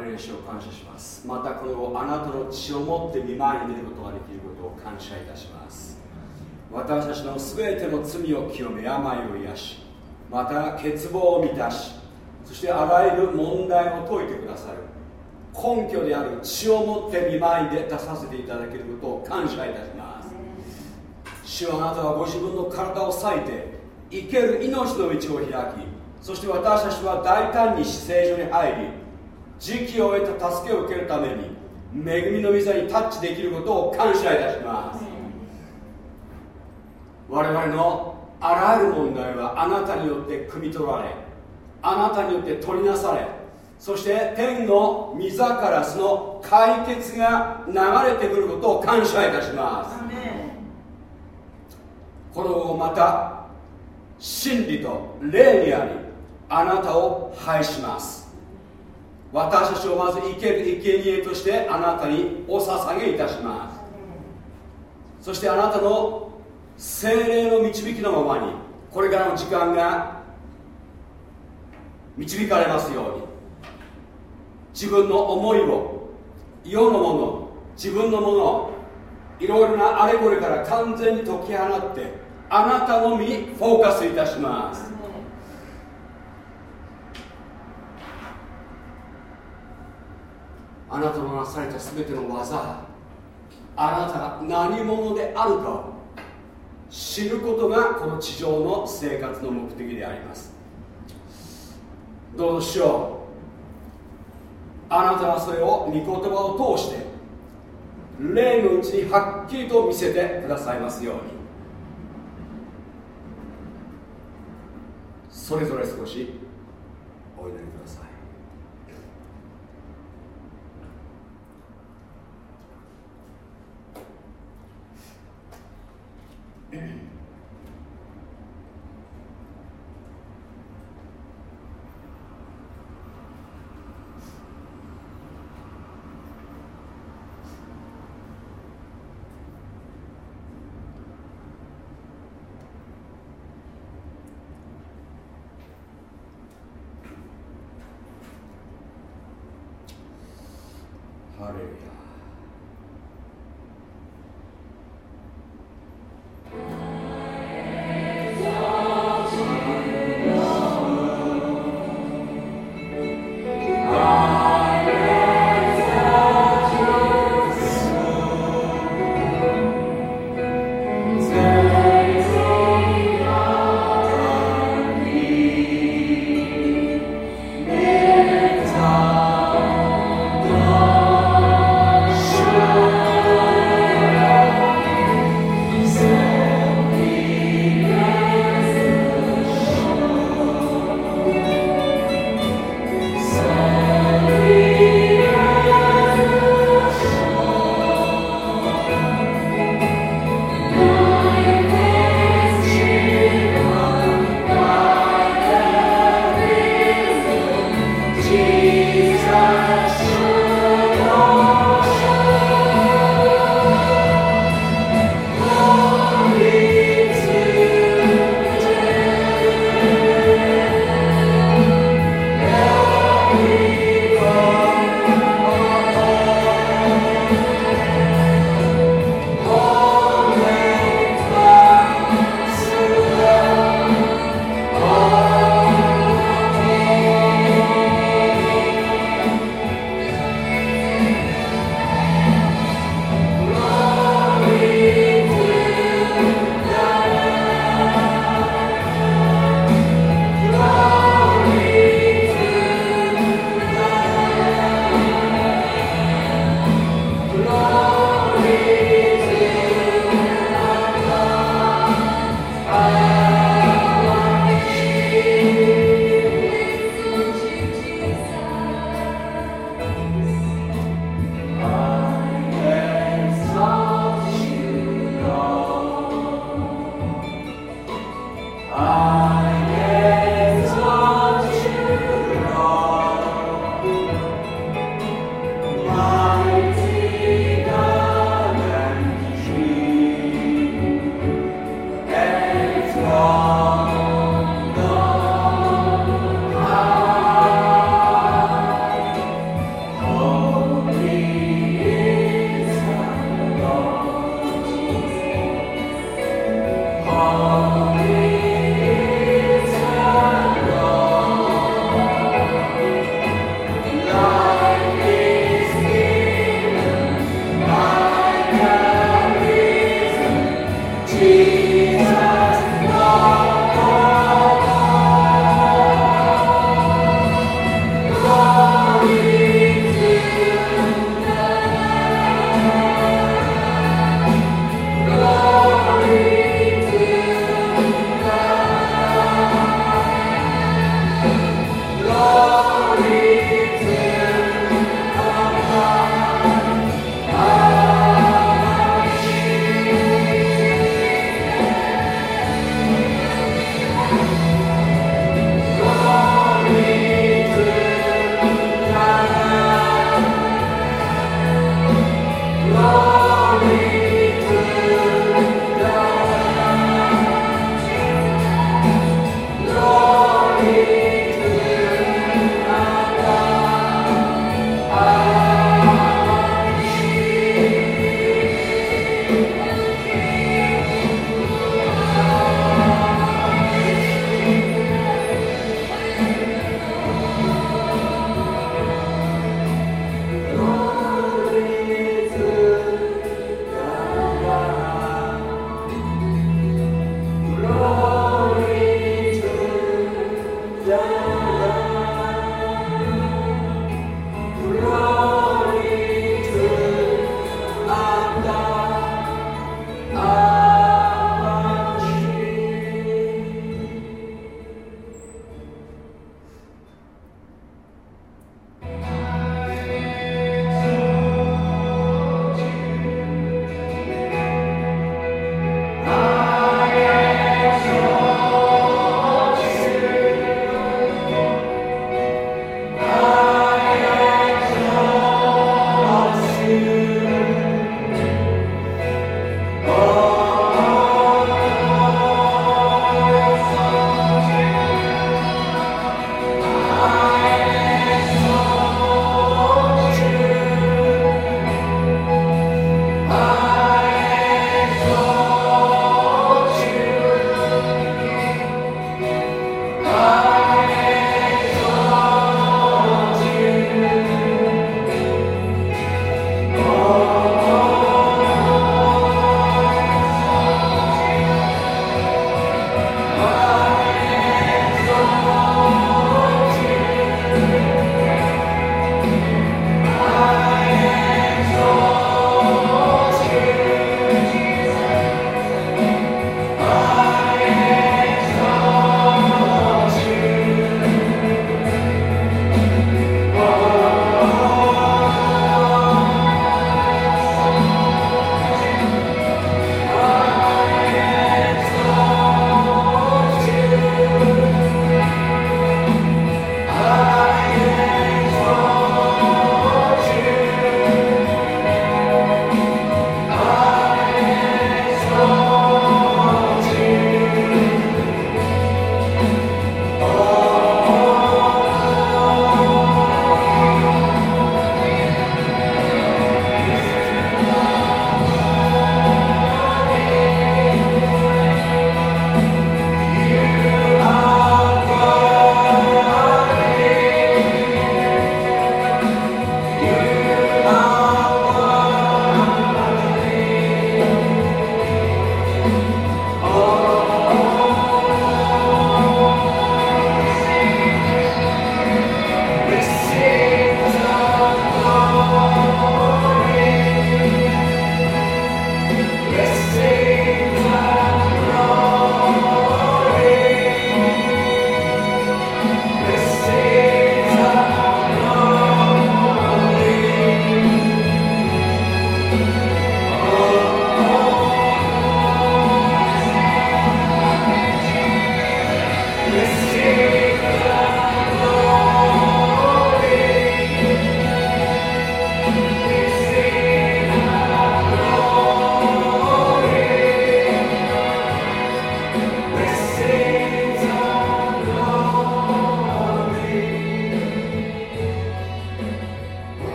あれ主を感謝しますまたこのあなたの血を持って見舞いに出ることができることを感謝いたします私たちの全ての罪を清め病を癒しまた欠乏を満たしそしてあらゆる問題を解いてくださる根拠である血を持って見舞いで出させていただけることを感謝いたします主はあなたはご自分の体を裂いて生ける命の道を開きそして私たちは大胆に死聖所に入り時期を得た助けを受けるために恵みの御座にタッチできることを感謝いたします。我々のあらゆる問題はあなたによって汲み取られあなたによって取りなされそして天の御座からその解決が流れてくることを感謝いたします。このまた真理と霊にありあなたを拝します私たちをまず生け生贄としてあなたにお捧げいたします。そしてあなたの精霊の導きのままにこれからの時間が導かれますように。自分の思いを世のもの自分のものいろいろなあれこれから完全に解き放ってあなたのみにフォーカスいたします。あなたのなされた全ての技あなたが何者であるかを知ることがこの地上の生活の目的であります。どうしようあなたはそれを御言葉を通して霊のうちにはっきりと見せてくださいますように。それぞれ少しお祈りください。Amen.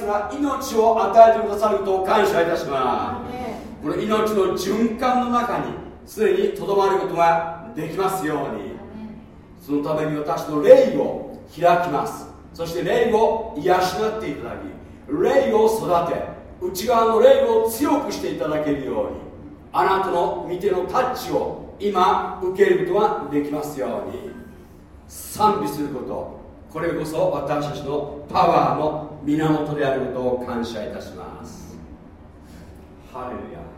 き方にすら命を与えてくださることを感謝いたします。この命の循環の中にすでにとどまることができますように。そのために私の霊を開きます。そして霊を養っていただき霊を育て内側の霊を強くしていただけるようにあなたの見てのタッチを今受けることができますように。賛美すること。これこそ私たちのパワーの源であることを感謝いたします。ハレルヤ。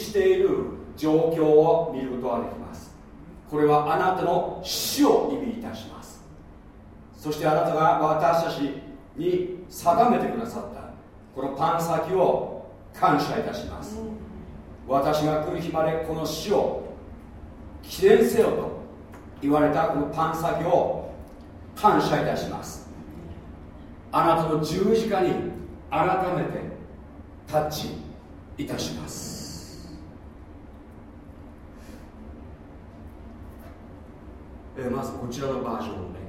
している状況を見ることができます。これはあなたの死を意味いたします。そしてあなたが私たちに定めてくださったこのパン先を感謝いたします。私が来る日までこの死を記念せよと言われたこのパン先を感謝いたします。あなたの十字架に改めてタッチいたします。えまずこちらのバージョンを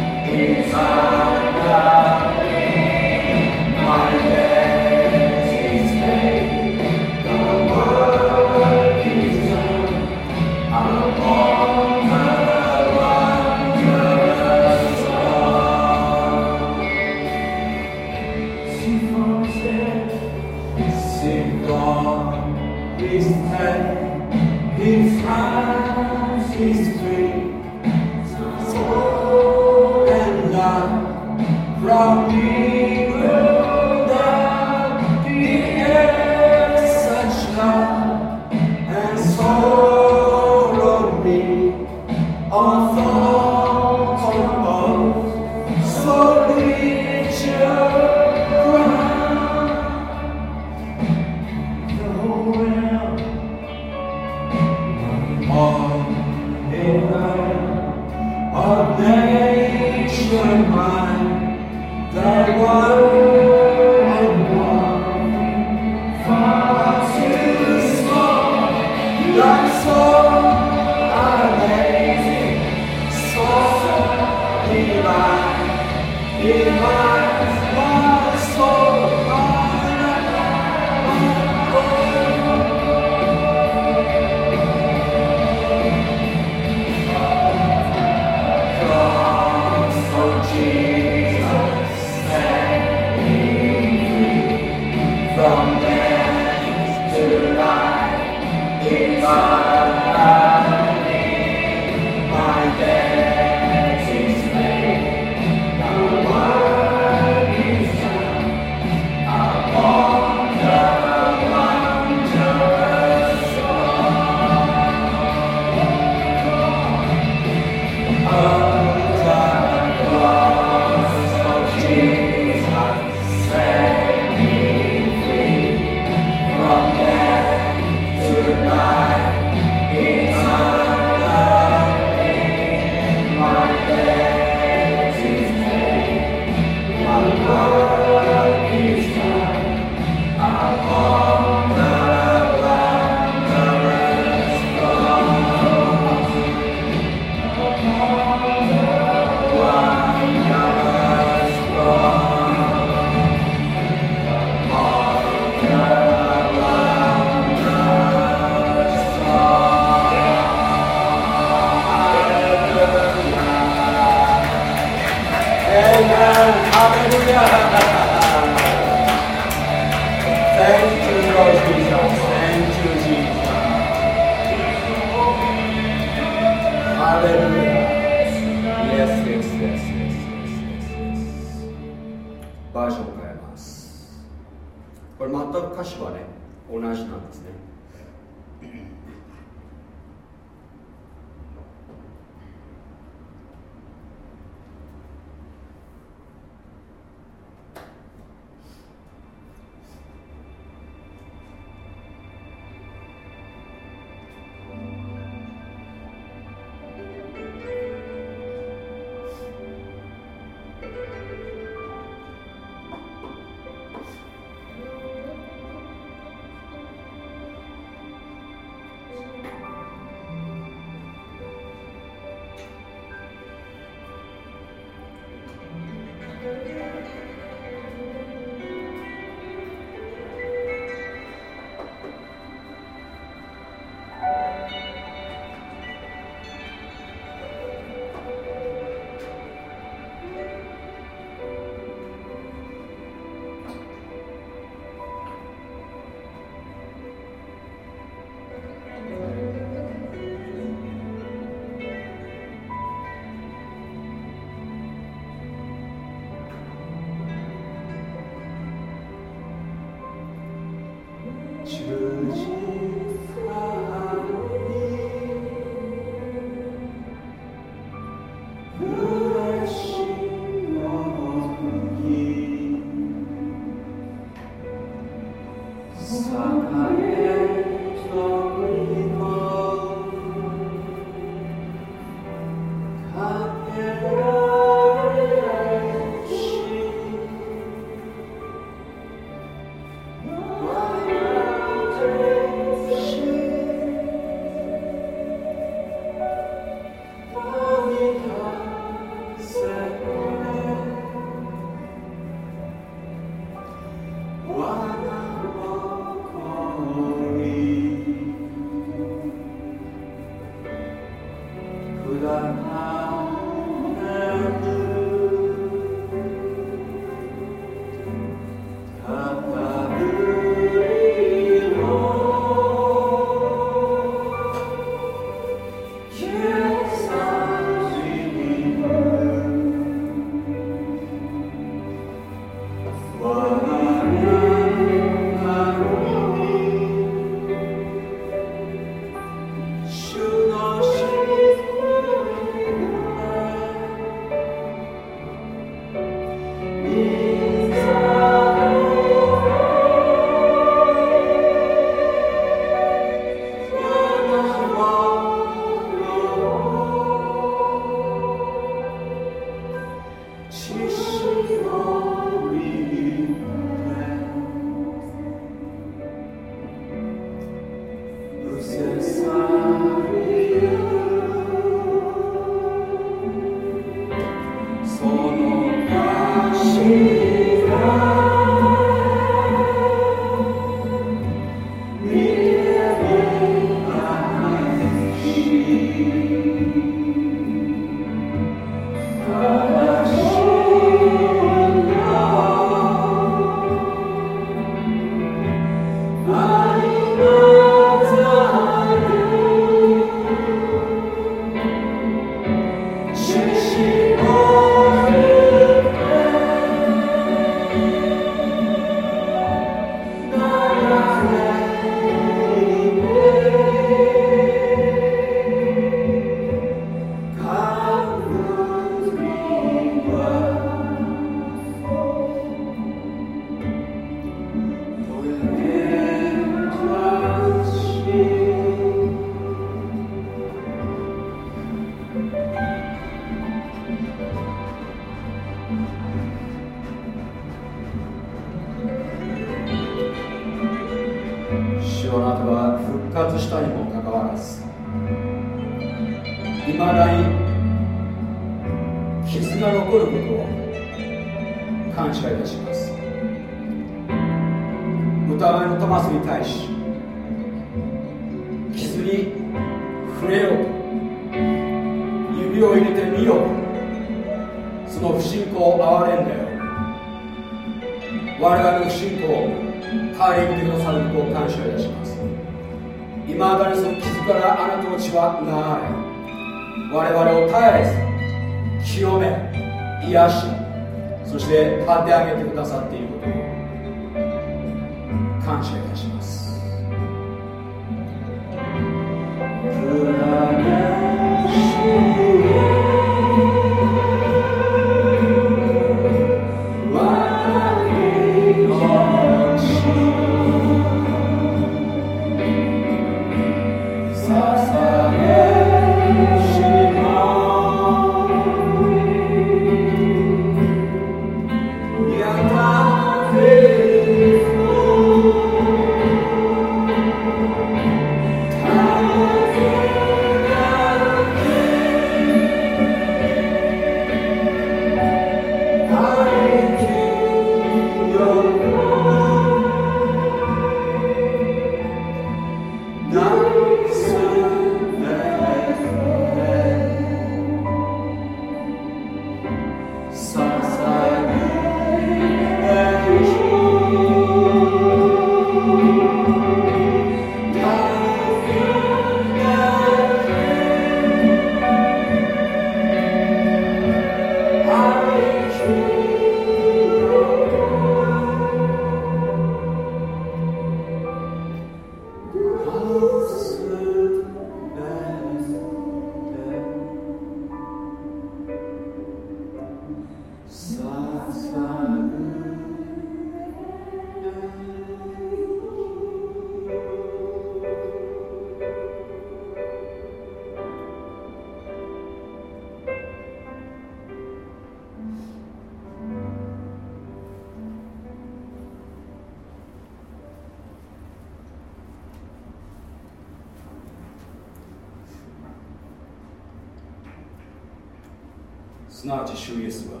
主イエスは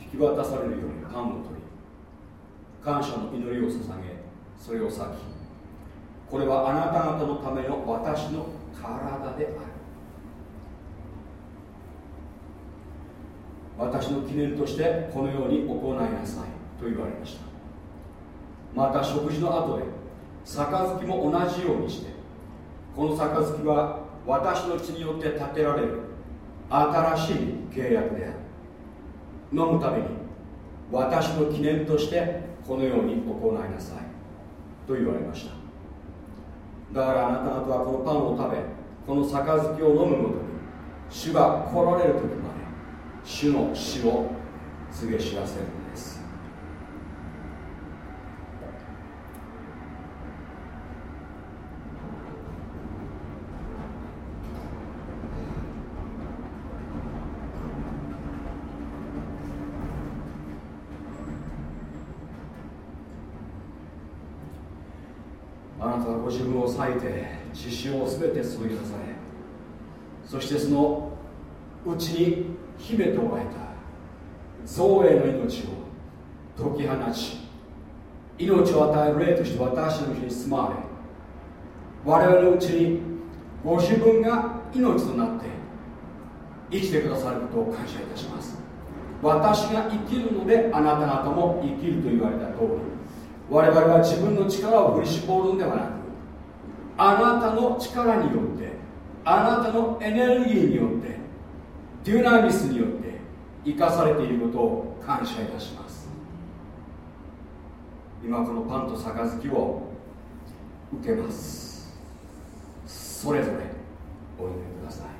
引き渡されるようにパンを取り感謝の祈りを捧げそれを裂きこれはあなた方のための私の体である。私の記念としてこのように行いなさいと言われました。また食事の後で杯も同じようにしてこの杯は私の血によって建てられる新しい契約である飲むために私の記念としてこのように行いなさいと言われました。だからあなた方はこのパンを食べこの杯を飲むごとに主が来られる時まで主の死を告げ知らせる。裂いて血潮を全て注ぎ出されそしてそのうちに秘めておられた造営の命を解き放ち命を与える霊として私のうちに住まわれ我々のうちにご自分が命となって生きてくださることを感謝いたします。私が生きるのであなた方も生きると言われた通り我々は自分の力を振り絞るのではなくあなたの力によってあなたのエネルギーによってデュナミスによって生かされていることを感謝いたします。今このパンと杯を受けます。それぞれお祈りください。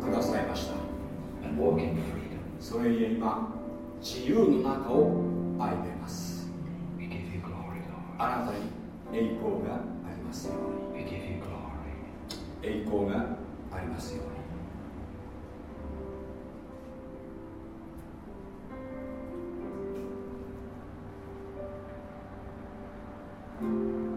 くださいました。それゆえ今自由の中を歩めます。あなたに栄光がありますように。栄光がありますように。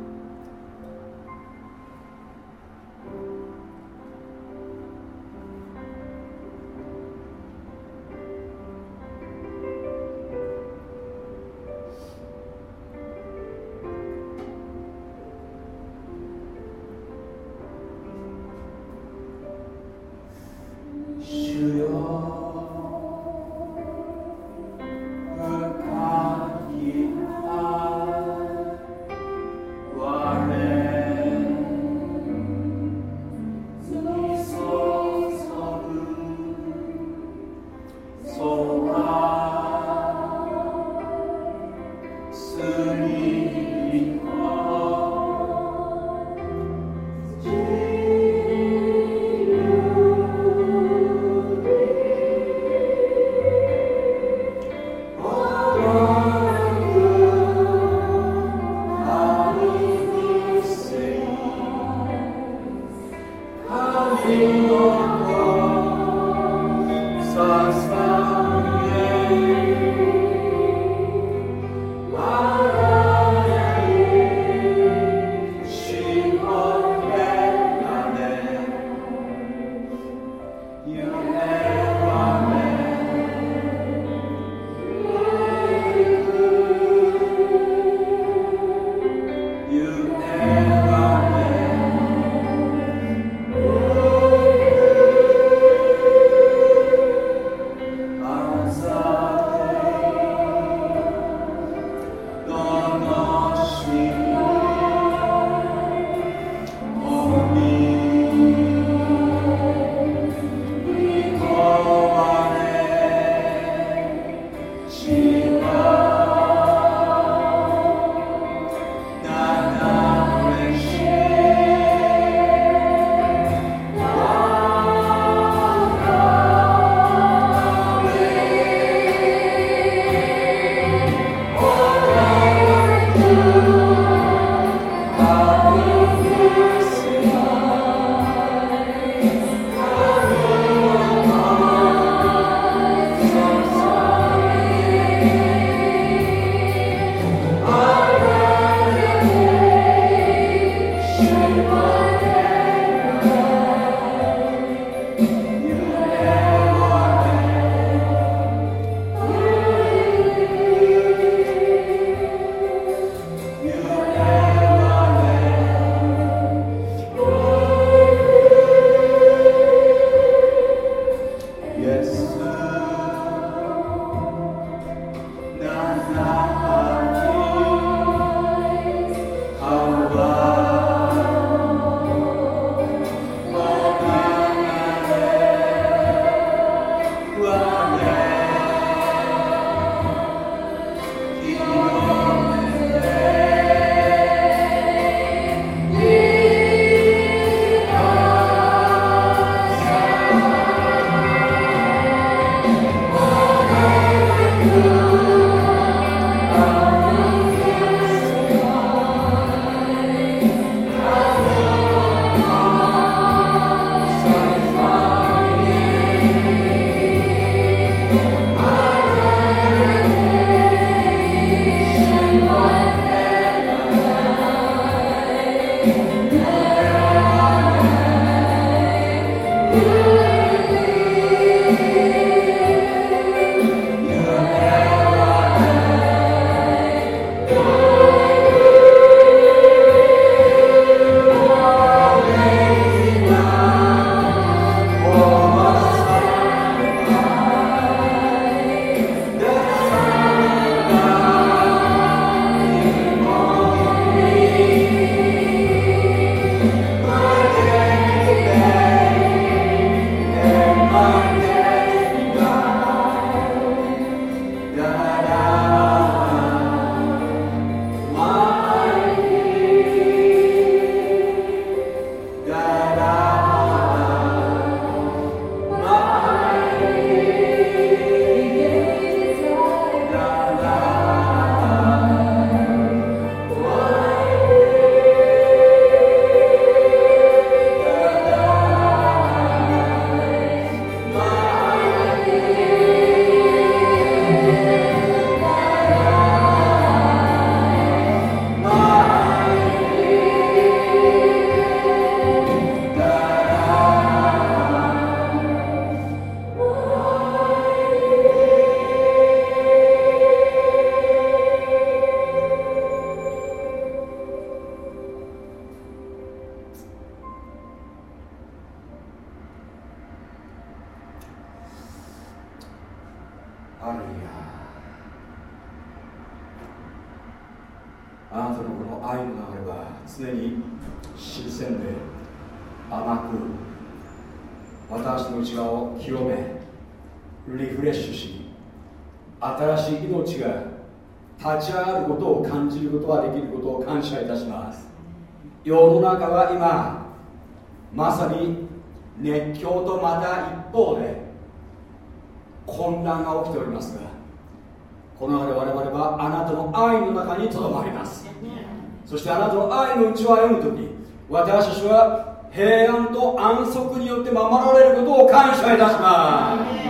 そしてあなたの愛の内を歩む時私たちは平安と安息によって守られることを感謝いたします。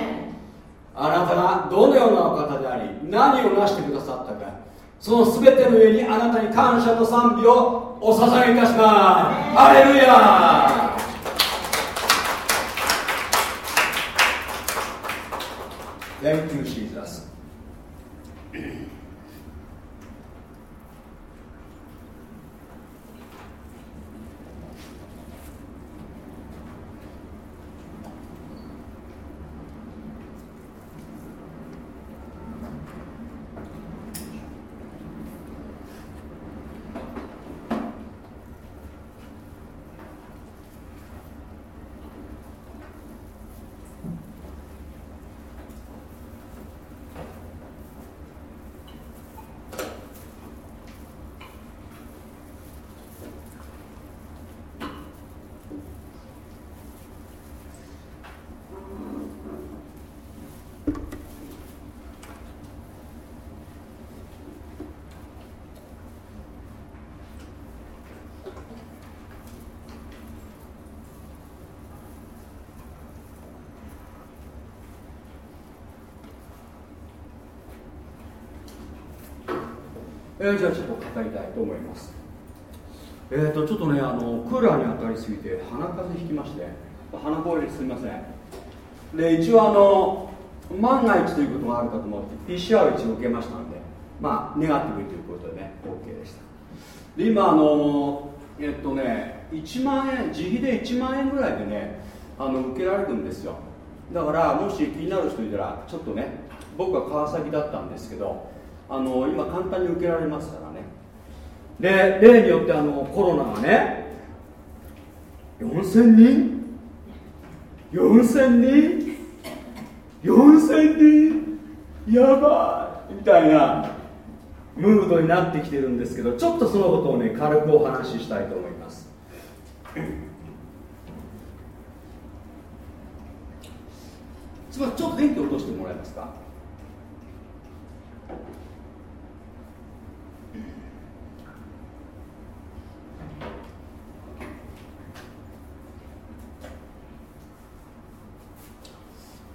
あなたがどのようなお方であり何をなしてくださったかその全ての上にあなたに感謝と賛美をお捧げいたします。アレルヤー。Thank you, Jesus. えー、じゃあちょっと語りたいと思います。えーとちょっとねあのクーラーに当たりすぎて鼻風邪ひきまして。鼻声ですみません。で一応あの万が一ということがあるかと思って PCR 一応受けましたんでまあネガティブということでね OK でした。で今あのえっとね1万円自費で1万円ぐらいでねあの受けられるんですよ。だからもし気になる人いたらちょっとね僕は川崎だったんですけどあの今簡単に受けられますからね。で例によってあのコロナがね4000人？4000人？4000人？やばい！みたいなムードになってきてるんですけどちょっとそのことをね軽くお話ししたいと思います。つまりちょっと電気落としてもらえますか？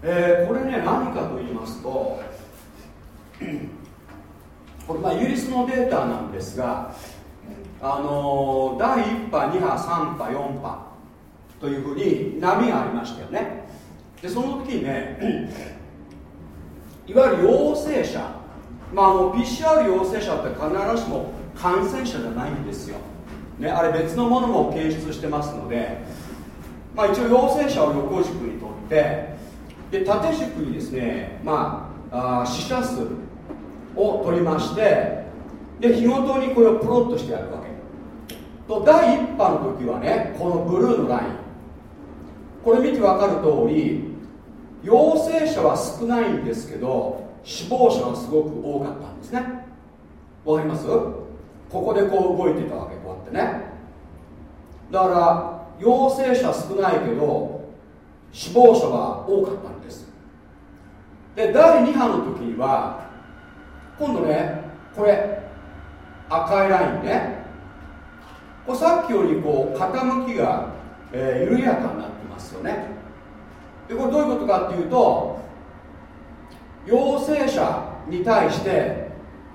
えー、これね何かと言いますと これまあイギリスのデータなんですがあのー、第1波2波3波4波というふうに波がありましたよね。でその時にね いわゆる陽性者まああの PCR 陽性者って必ずしも感染者じゃないんですよ、ね、あれ別のものも検出してますので、まあ、一応陽性者を横軸にとってで縦軸にですね、まあ、あ死者数を取りましてで日ごとにこれをプロットしてやるわけ。と第1波の時はねこのブルーのライン。これ見て分かる通り陽性者は少ないんですけど死亡者はすごく多かったんですね。わかります？ここでこう動いてたわけこうやってね。だから陽性者少ないけど死亡者は多かったんです。で第2波の時には今度ねこれ赤いラインね。これさっきよりこう傾きが、えー、緩やかになってますよね。でこれどういうことかっていうと陽性者に対して、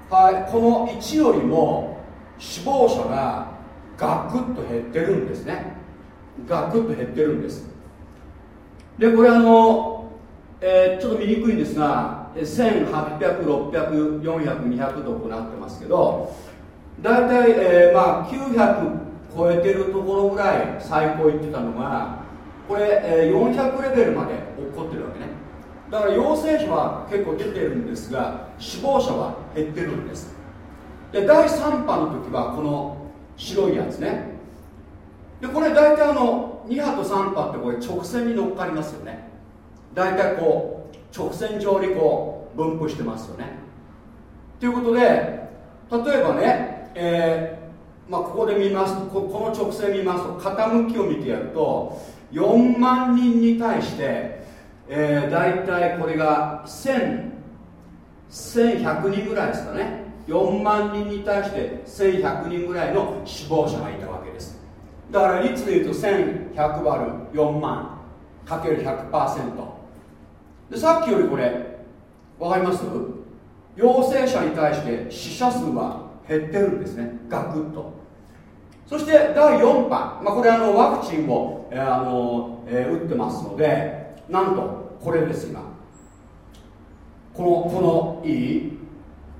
はい、この1よりも死亡者がガクッと減ってるんですね。ガクッと減ってるんです。でこれあの、えー、ちょっと見にくいんですが1800600400200とこうなってますけど大体、えー、まあ900超えてるところぐらい最高言ってたのがこれ、えー、400レベルまで起こってるわけね。だから陽性者は結構出てるんですが死亡者は減ってるんです。で第3波の時はこの白いやつね。でこれ大体あの2波と3波ってこれ直線に乗っかりますよね。大体こう直線上にこう分布してますよね。ということで例えばね、えーまあ、ここで見ますここの直線見ますと傾きを見てやると4万人に対して、えー、大体これが1100人ぐらいですかね。4万人に対して1100人ぐらいの死亡者がいただから率でいうと1100割4万かける100%でさっきよりこれ分かります？陽性者に対して死者数は減ってるんですね。ガクッと。そして第4波、まあ、これあのワクチンを、えー、あのえー、打ってますのでなんとこれです今。このこのいい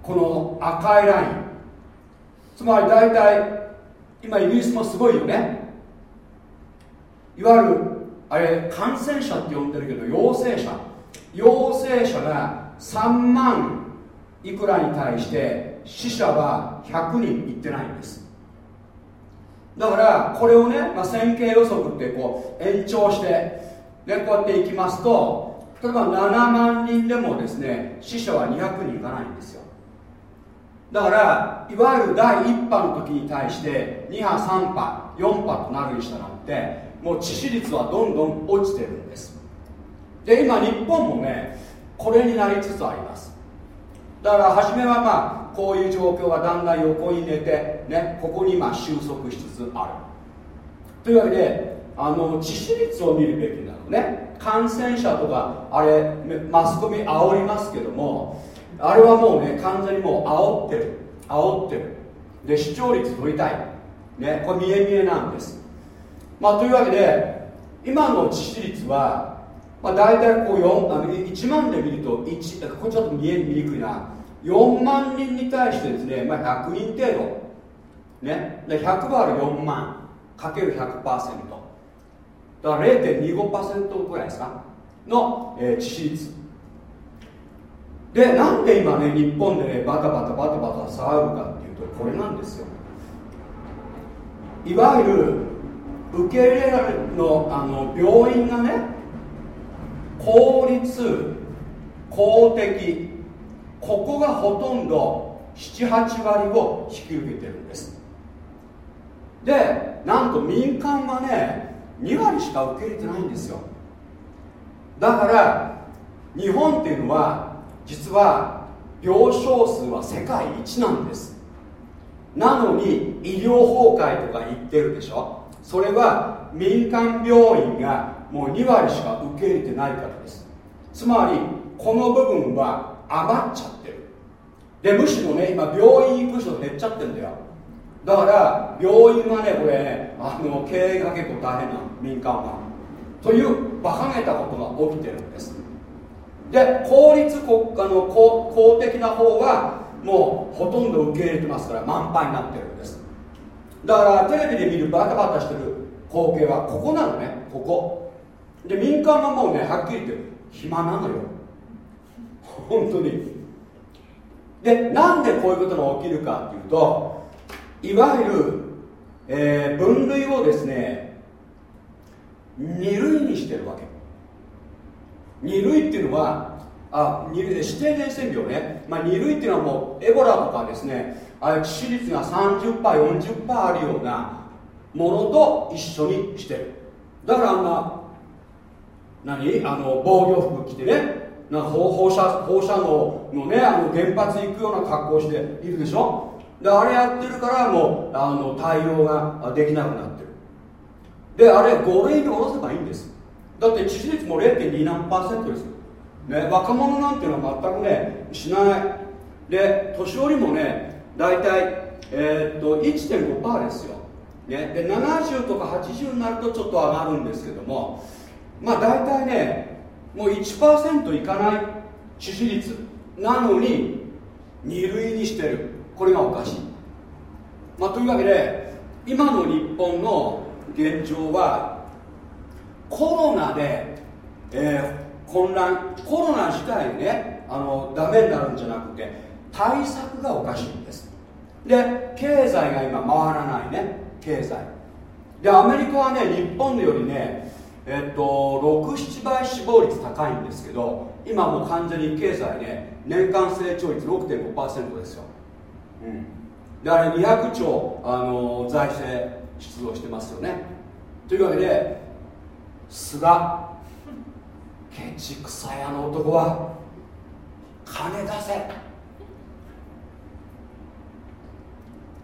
この赤いライン。つまり大体今イギリスもすごいよね。いわゆるあれ感染者って呼んでるけど陽性者。陽性者が3万いくらに対して死者は100人いってないんです。だからこれをね、まあ、線形予測ってこう延長して、ね、こうやっていきますと例えば7万人でもですね死者は200人いかないんですよ。だからいわゆる第1波の時に対して2波3波4波となるにしたなんてもう致死率はどんどん落ちてるんです。で今日本もねこれになりつつあります。だから初めはまあこういう状況がだんだん横に寝て、ね、ここに今収束しつつある。というわけであの致死率を見るべきなのね。感染者とかあれマスコミ煽りますけどもあれはもうね完全にもう煽ってる。煽ってる。で視聴率取りたい。ねこれ見え見えなんです。まあというわけで今の致死率は、まあ、大体こう4あの1万で見ると1これちょっと見え見にくいな。4万人に対してですね、まあ、100人程度ね。で100割る4万かける100%だから0.25%ぐらいですか？の、えー、致死率。でなんで今ね日本でねバタバタバタバタ騒ぐかっていうとこれなんですよ。いわゆる受け入れられるのあの病院がね公立公的ここがほとんど78割を引き受けてるんです。でなんと民間はね2割しか受け入れてないんですよ。だから日本っていうのは実は病床数は世界一なんです。なのに医療崩壊とか言ってるでしょ。それは民間病院がもう2割しか受け入れてないからです。つまりこの部分は余っちゃってる。でむしろね今病院行く人減っちゃってるんだよ。だから病院はねこれねあの経営が結構大変な民間は。という馬鹿げたことが起きてるんです。で公立国家の公公的な方はもうほとんど受け入れてますから満杯になってるんです。だからテレビで見るバタバタしてる光景はここなのね。ここ。で民間はもうねはっきり言って暇なのよ。本当に。でなんでこういうことが起きるかっていうといわゆる、えー、分類をですね2類にしてるわけ。2類っていうのはあ二類指定伝染病ね、まあ、2類っていうのはもうエボラとかですねあ致死率が 30%40% あるようなものと一緒にしてる。だからあんな何？あの防御服着てね。な放射放射能のねあの原発行くような格好しているでしょ？であれやってるからもうあの対応ができなくなってる。であれ5類に下ろせばいいんです。だって致死率も0.2何パーセントですよ、ね、若者なんていうのは全くねしない。で年寄りもね大体、えー、っと1.5%ですよ、ね、で70とか80になるとちょっと上がるんですけどもまあ大体ねもう1%いかない致死率なのに2類にしてる。これがおかしい、まあ、というわけで今の日本の現状はコロナで、えー、混乱コロナ自体ねあのダメになるんじゃなくて対策がおかしいんです。で経済が今回らないね。経済。でアメリカはね日本よりねえっと67倍死亡率高いんですけど今もう完全に経済ね年間成長率6.5%ですよ、うん、であれ200兆あの財政出動してますよね。というわけで菅。ケチくさやの男は金出せ。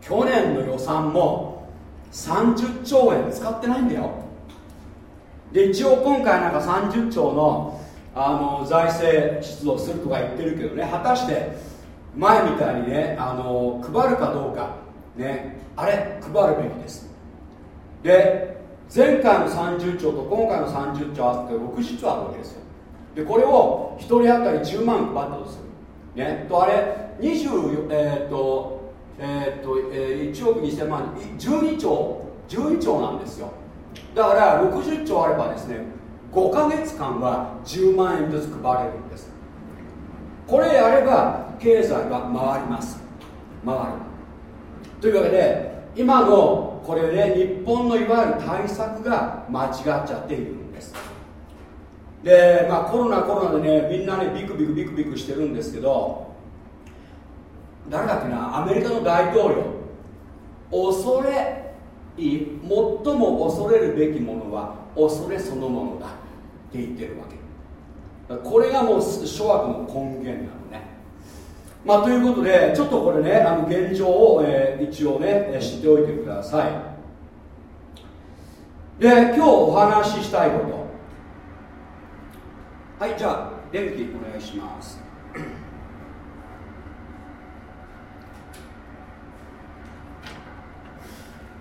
去年の予算も30兆円使ってないんだよ。で一応今回なんか30兆のあの財政出動するとか言ってるけどね果たして前みたいにねあの配るかどうかねあれ配るべきです。で前回の30兆と今回の30兆合わせて60兆あるわけですよ。でこれを1人当たり10万配ったとする。ねとあれ20えー、っとえー、っと、えー、1億2000万12兆12兆なんですよ。だから60兆あればですね5ヶ月間は10万円ずつ配れるんです。これやれば経済は回ります。回る。というわけで今のこれね日本のいわゆる対策が間違っちゃっているんです。でまあコロナコロナでねみんなねビクビクビクビクしてるんですけど誰だっけなアメリカの大統領。恐れい最も恐れるべきものは恐れそのものだって言ってるわけ。これがもう諸悪の根源なのね。まあということでちょっとこれねあの現状を、えー、一応ね知っておいてください。で今日お話ししたいこと。はいじゃあ電気お願いします。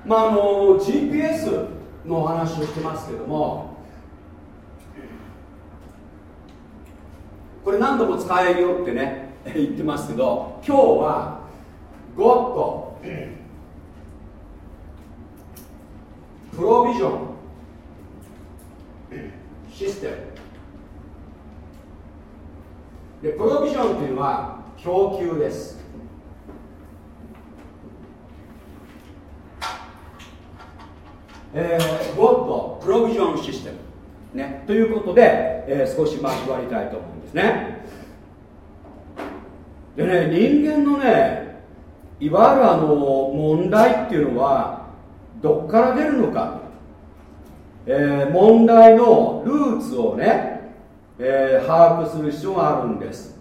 まああの GPS のお話をしてますけどもこれ何度も使えるよってね 言ってますけど今日はゴッドプロビジョンシステム。でプロビジョンというのは供給です。えー、ゴッドプロビジョンシステムね、ということで、えー、少し交わりたいと思うんですね。でね人間のねいわゆるあの問題っていうのはどっから出るのか、えー、問題のルーツをね、えー、把握する必要があるんです。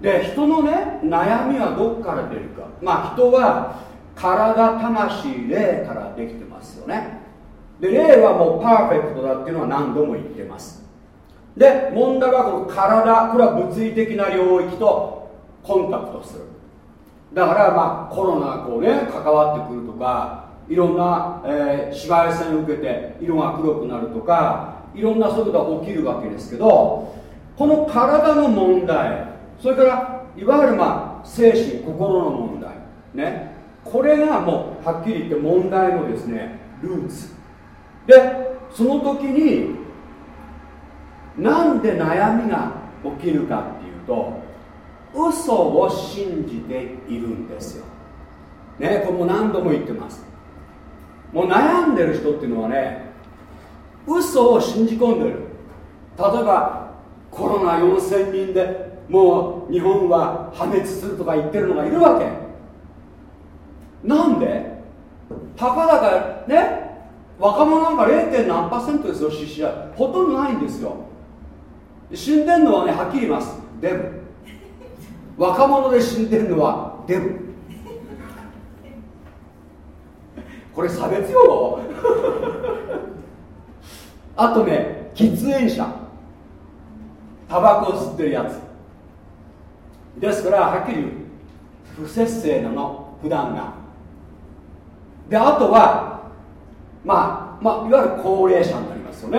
で人のね悩みはどっから出るか。まあ人は体魂霊からできてますよね。で霊はもうパーフェクトだっていうのは何度も言ってます。で問題はこの体これは物理的な領域とコンタクトする。だからまあコロナこうね関わってくるとかいろんな、えー、紫外線を受けて色が黒くなるとかいろんなそういうことが起きるわけですけどこの体の問題それからいわゆるまあ精神心の問題。ね。これがもうはっきり言って問題のですねルーツ。でその時になんで悩みが起きるかっていうと嘘を信じているんですよ。ねこれも何度も言ってます。もう悩んでる人っていうのはね嘘を信じ込んでる。例えばコロナ4000人でもう日本は破滅するとか言ってるのがいるわけ。なんで？たかだかね？若者なんか 0. 何パーセントですよ死者。ほとんどないんですよ。死んでんのはねはっきり言います。デブ。若者で死んでるのはデブ。これ差別用？語あとね喫煙者。タバコを吸ってるやつ。ですからはっきり言う不節制なの普段がであとはまあまあいわゆる高齢者になりますよね。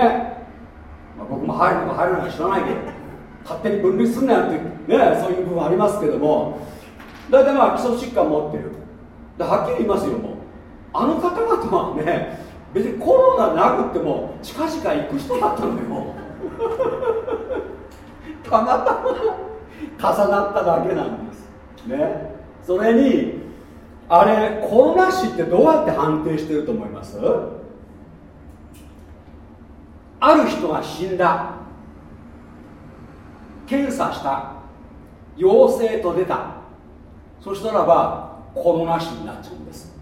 まあ、僕も入るのか入らないか知らないけど勝手に分類すんなよってねそういう部分ありますけども。大体まあ基礎疾患持ってる。ではっきり言いますよもう。あの方々はね別にコロナなくても近々行く人だったんだよ。たまたま重なっただけなんです。ね。それにあれコロナ死ってどうやって判定してると思います？ある人が死んだ。検査した。陽性と出た。そしたらばコロナ死になっちゃうんです。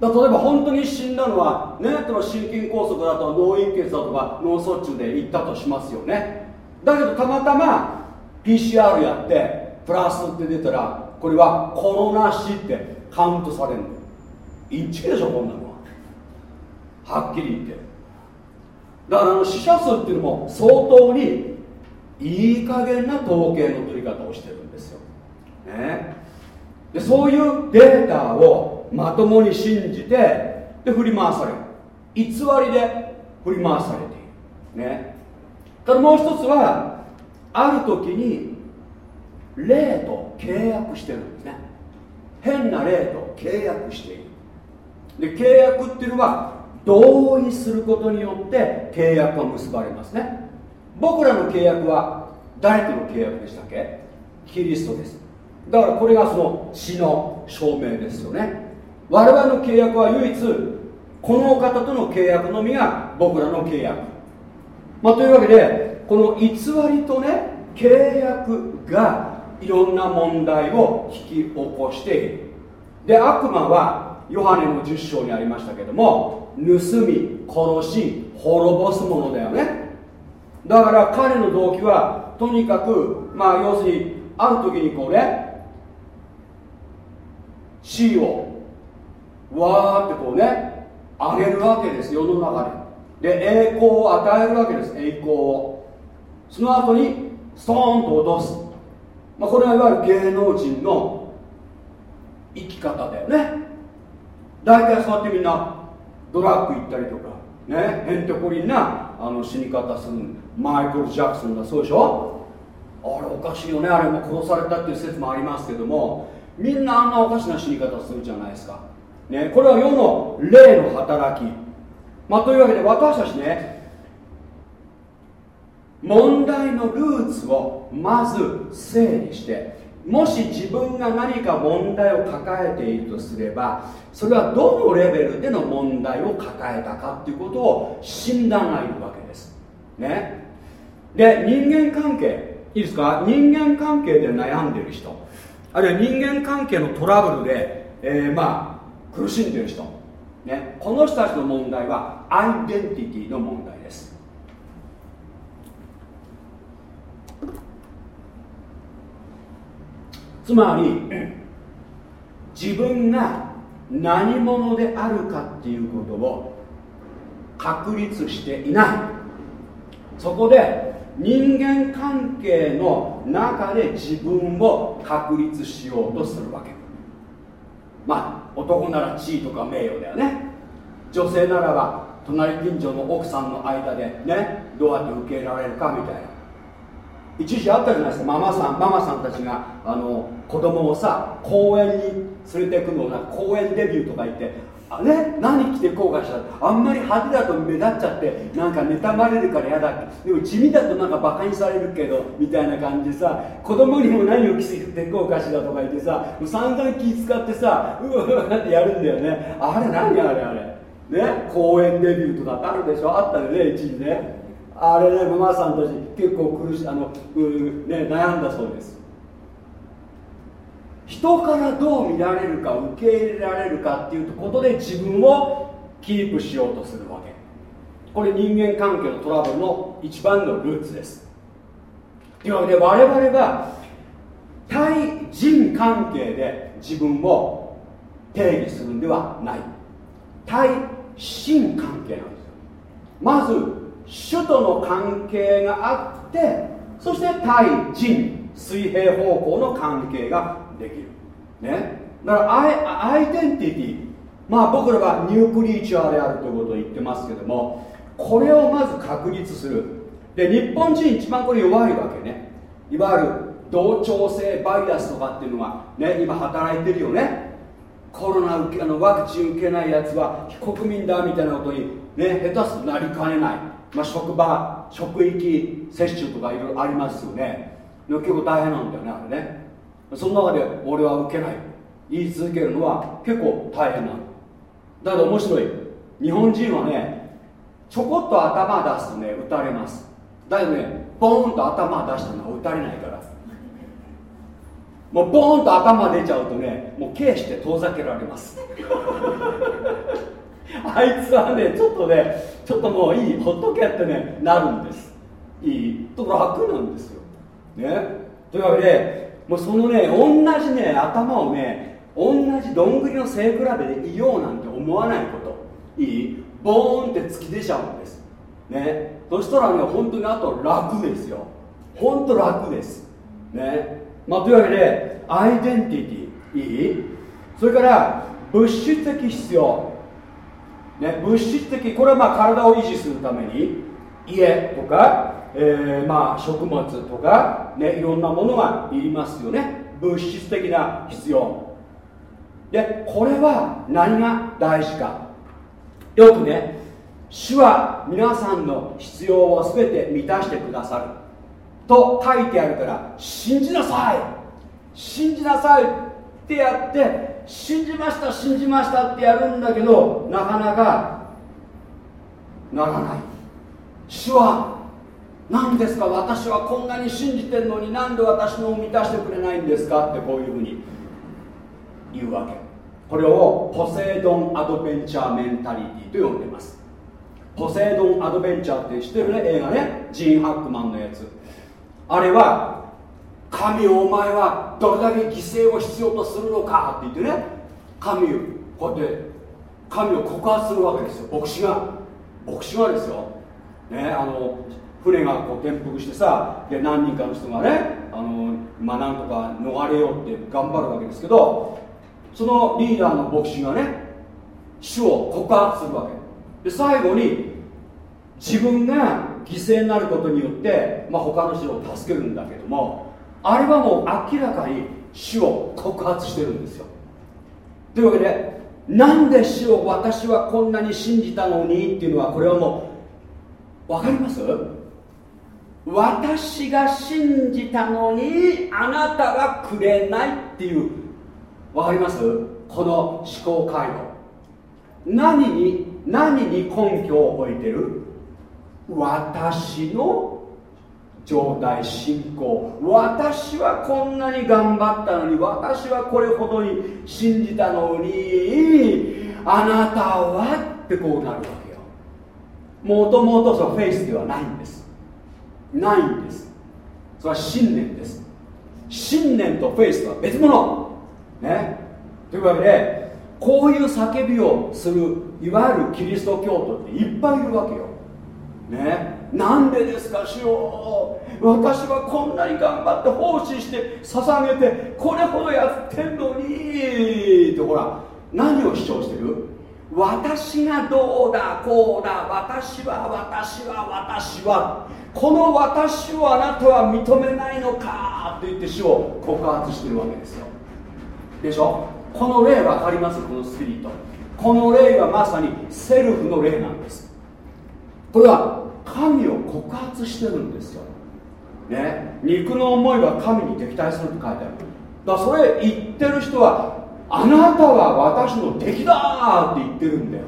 例えば本当に死んだのはねの心筋梗塞だと脳陰血だとか脳卒中で行ったとしますよね。だけどたまたま PCR やってプラスって出たらこれはコロナ死ってカウントされるの。インチキでしょこんなのは。はっきり言って。だからあの死者数っていうのも相当にいい加減な統計の取り方をしてるんですよ、ね、でそういうデータをまともに信じてで振り回される。偽りで振り回されている。ね。ただもう一つはある時に霊と契約してるんですね。変な霊と契約している。で契約っていうのは同意することによって契約が結ばれますね。僕らの契約は誰との契約でしたっけ？キリストです。だからこれがその死の証明ですよね。我々の契約は唯一このお方との契約のみが僕らの契約。まあというわけでこの偽りとね契約がいろんな問題を引き起こしている。で悪魔はヨハネの10章にありましたけども盗み殺し滅ぼすものだよね。だから彼の動機はとにかくまあ要するにある時にこうね死をわーってこうね上げるわけです世の中で。で栄光を与えるわけです栄光を。その後にストーンと落とす。まあ、これはいわゆる芸能人の生き方だよね。大体そうやってみんなドラッグ行ったりとかねへんてこりんなあの死に方するマイケル・ジャクソンがそうでしょ？あれおかしいよね。あれも殺されたっていう説もありますけどもみんなあんなおかしな死に方するじゃないですか、ね、これは世の霊の働き、まあ、というわけで私たちね問題のルーツをまず整理してもし自分が何か問題を抱えているとすればそれはどのレベルでの問題を抱えたかっていうことを診断がいるわけです。ね。で人間関係いいですか？人間関係で悩んでる人。あるいは人間関係のトラブルで、えー、まあ苦しんでる人、ね、この人たちの問題はアイデンティティの問題ですつまり自分が何者であるかっていうことを確立していない。そこで人間関係の中で自分を確立しようとするわけ。まあ男なら地位とか名誉だよね。女性ならば隣近所の奥さんの間でねどうやって受け入れられるかみたいな一時あったじゃないですか。ママさんママさんたちがあの子供をさ公園に連れてくのをな公園デビューとか言ってあね何着てこうかしらあんまり派手だと目立っちゃってなんか妬まれるから嫌だって。でも地味だとなんかバカにされるけどみたいな感じでさ子供にも何を着せてこうかしらとか言ってさもう散々気使ってさうわうわってやるんだよね。あれ何あれあれ。ね公園デビューとかってあるでしょ。あったよね一時ね。あれねママさんたち結構苦しあの、ね、悩んだそうです。人からどう見られるか受け入れられるかっていうことで自分をキープしようとするわけ。これ人間関係のトラブルの一番のルーツです。というわけで我々は対人関係で自分を定義するんではない。対心関係なんですよ。まず主との関係があってそして対人水平方向の関係ができる。ね。だからアイアイデンティティまあ僕らはニュークリーチャーであるということを言ってますけどもこれをまず確立する。で日本人一番これ弱いわけね。いわゆる同調性バイアスとかっていうのがね今働いてるよね。コロナ受けあのワクチン受けないやつは非国民だみたいなことにね下手すとなりかねない。まあ、職場職域接種とかいろいろありますよね。結構大変なんだよねあれね。その中で俺は受けない。言い続けるのは結構大変なの。だけど面白い。日本人はねちょこっと頭出すとね打たれます。だけどねボーンと頭出したのは打たれないから。もうボーンと頭出ちゃうとねもう軽視して遠ざけられます。あいつはねちょっとねちょっともういいほっとけってねなるんです。いいと楽なんですよ。ね。というわけでもうそのね同じね頭をね同じどんぐりの背比べでいようなんて思わないこと。いいボーンって突き出ちゃうんです。ね。そしたらね本当にあと楽ですよ。本当楽です。ね。まあというわけでアイデンティティいい？それから物質的必要。ね、物質的これはまあ体を維持するために家とか、えー、まあ食物とか、ね、いろんなものがいりますよね。物質的な必要。でこれは何が大事か。よくね主は皆さんの必要を全て満たしてくださると書いてあるから信じなさい。信じなさい。ってやって信じました信じましたってやるんだけどなかなかならない。主は何ですか？私はこんなに信じてるのになんで私のを満たしてくれないんですか？ってこういうふうに言うわけ。これをポセイドンアドベンチャーメンタリティと呼んでます。ポセイドンアドベンチャーって知ってるね？映画ね。ジーン・ハックマンのやつ。あれは神お前はどれだけ犠牲を必要とするのかって言ってね神をこうやって神を告発するわけですよ。牧師が。牧師がですよ、ね、あの船がこう転覆してさで何人かの人がねあの、まあ、なんとか逃れようって頑張るわけですけどそのリーダーの牧師がね主を告発するわけ。で最後に自分が犠牲になることによって、まあ、他の人を助けるんだけどもあれはもう明らかに主を告発してるんですよ。というわけでなんで主を私はこんなに信じたのにっていうのはこれはもう分かります？私が信じたのにあなたはくれないっていう。分かります？この思考回路。何に何に根拠を置いてる？私の状態信仰私はこんなに頑張ったのに私はこれほどに信じたのにあなたはってこうなるわけよ。もともとそのフェイスではないんです。ないんです。それは信念です。信念とフェイスとは別物。ね。というわけでこういう叫びをするいわゆるキリスト教徒っていっぱいいるわけよ。ね。なんでですか主よ。私はこんなに頑張って奉仕して捧げてこれほどやってんのにって。ほら何を主張してる？私がどうだこうだ私は私は私は。この私をあなたは認めないのかって言って主を告発してるわけですよ。でしょ？この例分かります？このスピリット。この例はまさにセルフの例なんです。これは神を告発してるんですよ、ね、肉の思いは神に敵対するって書いてある。だそれ言ってる人はあなたは私の敵だって言ってるんだよ。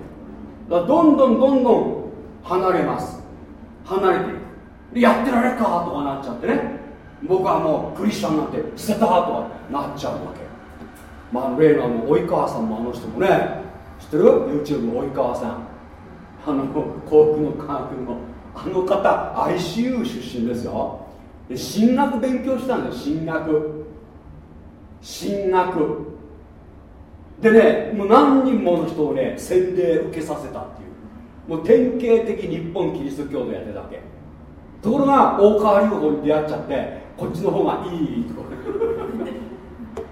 だどんどんどんどん離れます。離れていく。でやってられるかとかなっちゃってね。僕はもうクリスチャンになって捨てたとかなっちゃうわけ。まあ例のあの及川さんもあの人もね知ってる？YouTube の及川さん。あの幸福の科学のあの方 ICU 出身ですよ。で進学勉強したんです進学。進学。でねもう何人もの人をね洗礼受けさせたっていう。もう典型的日本キリスト教徒やってたわけ。ところが大川隆法に出会っちゃってこっちの方がいいとか。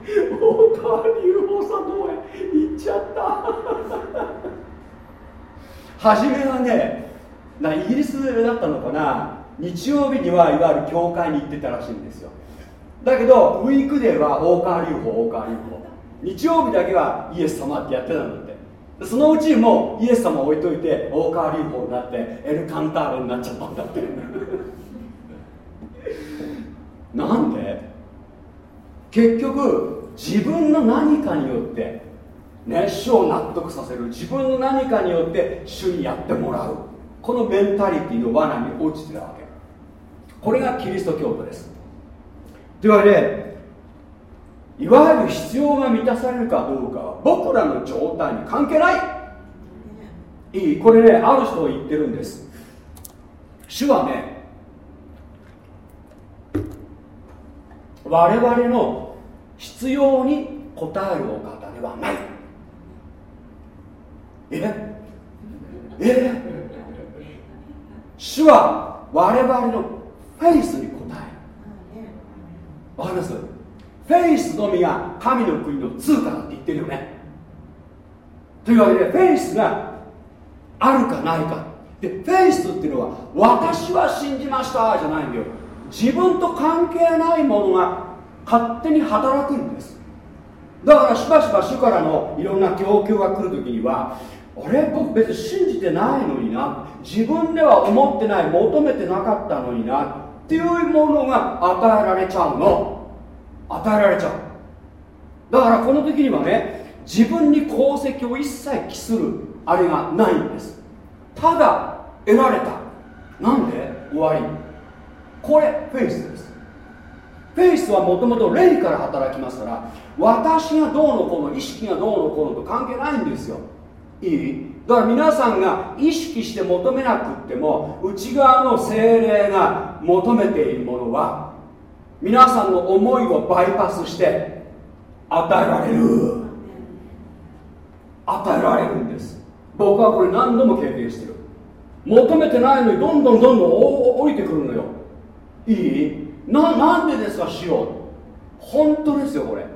大川隆法さんの方へ行っちゃった。初めはねなイギリスだったのかな？日曜日にはいわゆる教会に行ってたらしいんですよ。だけどウィークデーは大川隆法大川隆法日曜日だけはイエス様ってやってたんだって。そのうちもイエス様置いといて大川隆法になってエル・カンターロになっちゃったんだって。なんで？結局自分の何かによってね主を納得させる自分の何かによって主にやってもらう。このメンタリティの罠に落ちてたわけ。これがキリスト教徒です。というわけでいわゆる必要が満たされるかどうかは僕らの状態に関係ない。いいこれねある人が言ってるんです。主はね我々の必要に応えるお方ではない。え？え？主は我々のフェイスに応える。わかります？フェイスのみが神の国の通貨だって言ってるよね。というわけでフェイスがあるかないか。でフェイスっていうのは私は信じましたじゃないんだよ。自分と関係ないものが勝手に働くんです。だからしばしば主からのいろんな供給が来るときにはあれ僕別に信じてないのにな。自分では思ってない求めてなかったのにな。っていうものが与えられちゃうの。与えられちゃう。だからこの時にはね自分に功績を一切期するあれがないんです。ただ得られた。なんで？終わり。これフェイスです。フェイスはもともと霊から働きますから私がどうのこうの意識がどうのこうのと関係ないんですよ。いい？だから皆さんが意識して求めなくっても内側の精霊が求めているものは皆さんの思いをバイパスして与えられる。与えられるんです。僕はこれ何度も経験してる。求めてないのにどんどんどんどん降りてくるのよ。いい？ななんでですか主よう。本当ですよこれ。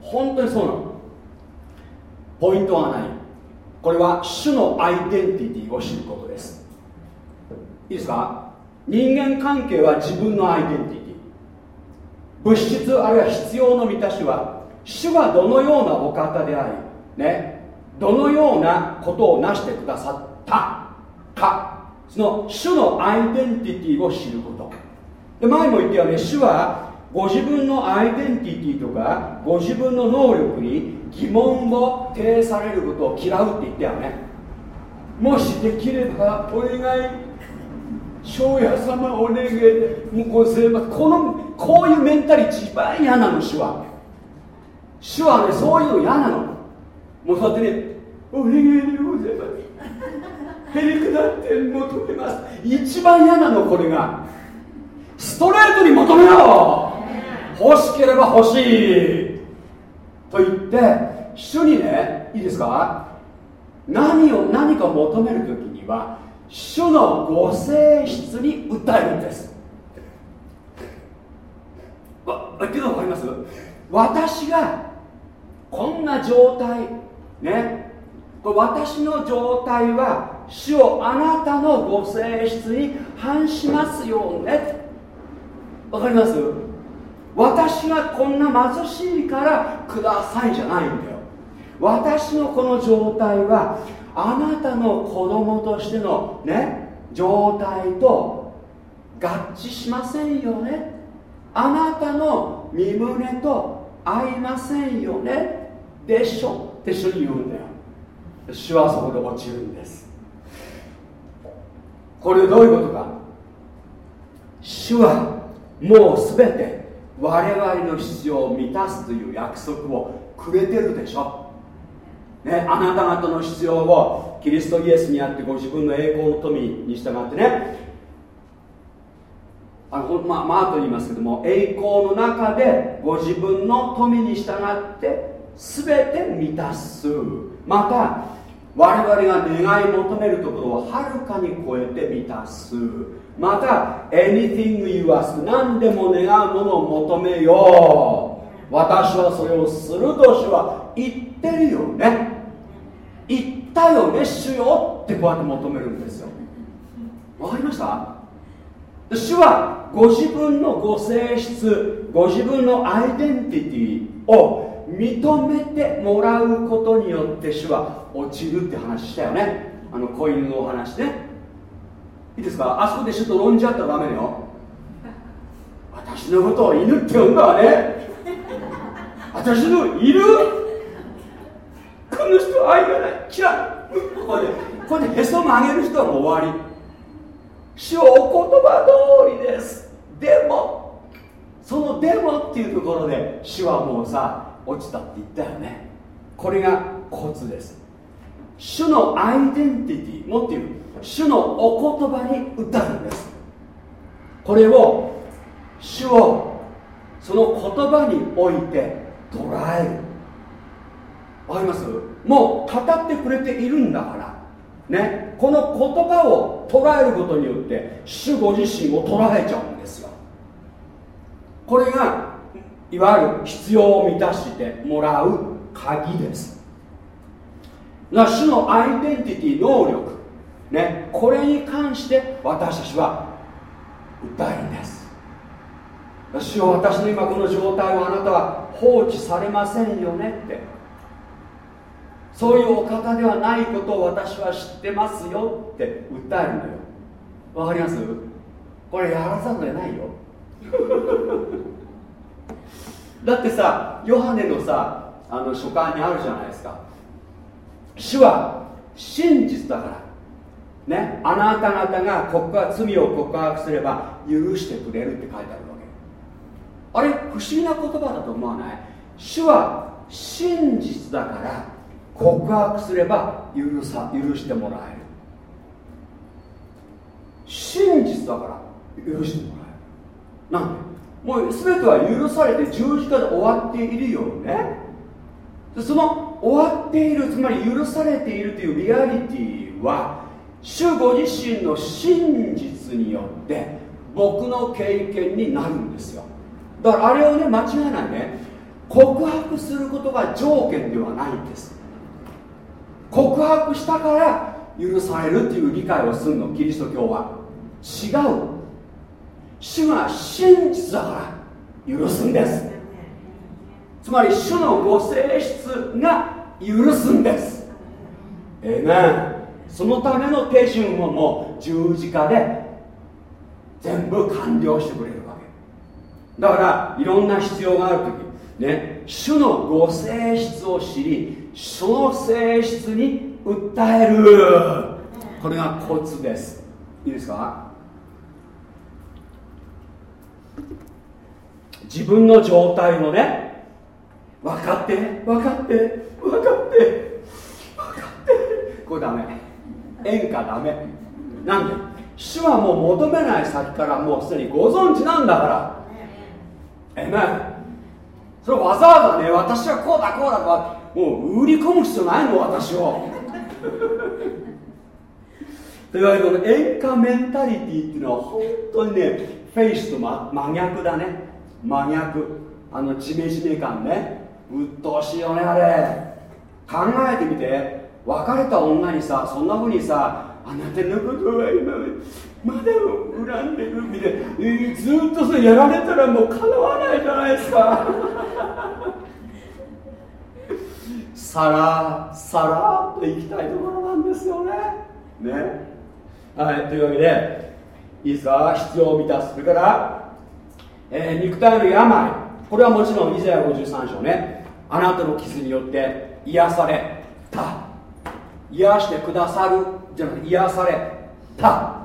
本当にそうなの。ポイントは何これは主のアイデンティティを知ることです。いいですか？人間関係は自分のアイデンティティ。物質あるいは必要の満たしは主はどのようなお方でありねどのようなことを成してくださったか。その主のアイデンティティを知ること。で前も言ったよね主はご自分のアイデンティティとかご自分の能力に疑問を呈されることを嫌うって言ったよね。もしできればお願い。庄屋様お願い。もうごせまこのこういうメンタリ一番嫌なの主は。主はねそういうの嫌なの。もうそうやってねお願いでございます。へりくだって求めます。一番嫌なのこれが。ストレートに求めよう欲しければ欲しい。と言って主にねいいですか？何を何か求める時には主のご性質に訴えるんです。わけど分かります？私がこんな状態ねこれ私の状態は主をあなたのご性質に反しますよね。わかります？私がこんな貧しいからくださいじゃないんだよ。私のこの状態はあなたの子供としてのね状態と合致しませんよね。あなたの身胸と合いませんよね。でしょって主に言うんだよ。主はそこで落ちるんです。これどういうことか。主はもう全て我々の必要を満たすという約束をくれてるでしょ、ね、あなた方の必要をキリストイエスにあってご自分の栄光の富に従ってね。あの、まあ、マート言いますけども栄光の中でご自分の富に従って全て満たす。また我々が願い求めるところをはるかに超えて満たす。また anything you ask 何でも願うものを求めよう。私はそれをすると主は言ってるよね。言ったよね主よってこうやって求めるんですよ。わかりました？主はご自分のご性質ご自分のアイデンティティを認めてもらうことによって主は落ちるって話したよね。あの子犬のお話ね。いいですか？あそこでちょっと論じ合ったらダメよ。私のことを犬って呼んだわね。私のいるこの人愛がない嫌い。これでこれでへそ曲げる人はもう終わり。主お言葉通りです。でもその「でも」っていうところで主はもうさ落ちたって言ったよね。これがコツです。主のアイデンティティ。もっていう。主のお言葉に歌うんです。これを主をその言葉において捉える。わかります？もう語ってくれているんだから。ね。この言葉を捉えることによって主ご自身を捉えちゃうんですよ。これがいわゆる必要を満たしてもらう鍵です。が主のアイデンティティ能力。ねこれに関して私たちは訴えるんです。主よ私の今この状態をあなたは放置されませんよねって。そういうお方ではないことを私は知ってますよって訴えるのよ。わかります？これやらざるを得ないよ。だってさヨハネのさあの書簡にあるじゃないですか。主は真実だから。ねあなた方が告白罪を告白すれば許してくれるって書いてあるわけ。あれ？不思議な言葉だと思わない？主は真実だから告白すれば許さ許してもらえる。真実だから許してもらえる。なんで？もう全ては許されて十字架で終わっているよね。その終わっているつまり許されているというリアリティは主ご自身の真実によって僕の経験になるんですよ。だからあれをね間違いないね告白することが条件ではないんです。告白したから許されるっていう理解をするのキリスト教は。違う。主が真実だから許すんです。つまり主のご性質が許すんです。ええねそのための手順をもう十字架で全部完了してくれるわけ。だからいろんな必要がある時。ね。主のご性質を知りその性質に訴える。これがコツです。いいですか？自分の状態をね分かって分かって分かって分かってこれダメ。演歌ダメ。なんで？主はもう求めない先からもうすでにご存知なんだから。えめそれわざわざね私はこうだこうだとかもう売り込む必要ないの私を。というわけでこの演歌メンタリティっていうのは本当にねフェイスと真真逆だね。真逆。あのジメジメ感ね。鬱陶しいよねあれ。考えてみて。別れた女にさそんなふうにさあなたのことは今まだ恨んでるみたいな、えー、ずっとそれやられたらもうかなわないじゃないですか。さらさらっと行きたいところなんですよね。ね。はいというわけでいいですか？必要を満たす。それから、えー、肉体の病。これはもちろんイザヤ53章ね。あなたの傷によって癒された。癒してくださるじゃなくて癒された。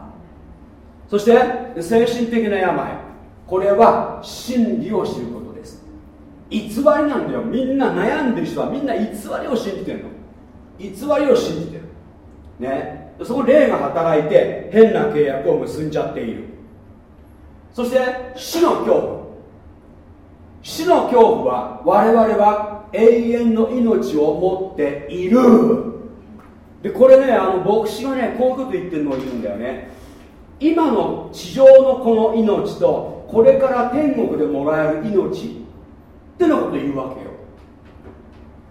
そして精神的な病。これは真理を知ることです。偽りなんだよ。みんな悩んでる人はみんな偽りを信じてるの。偽りを信じてる。ね。そこ霊が働いて変な契約を結んじゃっている。そして死の恐怖。死の恐怖は我々は永遠の命を持っている。でこれねあの牧師がねこういうこと言ってるのを言うんだよね。今の地上のこの命とこれから天国でもらえる命ってのこと言うわけよ。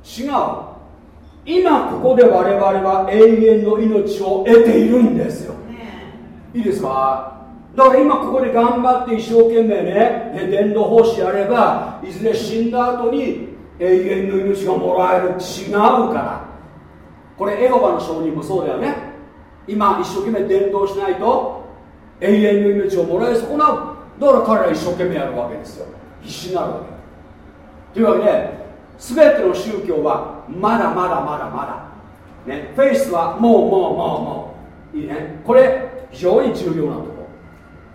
違う。今ここで我々は永遠の命を得ているんですよ。いいですか？だから今ここで頑張って一生懸命ね伝道奉仕やればいずれ死んだ後に永遠の命がもらえる。違うからこれエホバの証人もそうだよね。今一生懸命伝道しないと永遠の命をもらえ損なうだから彼ら一生懸命やるわけですよ。必死になるわけ。というわけで全ての宗教はまだまだまだまだ。ねフェイスはもうもうもうもう。いいね。これ非常に重要なとこ。ろ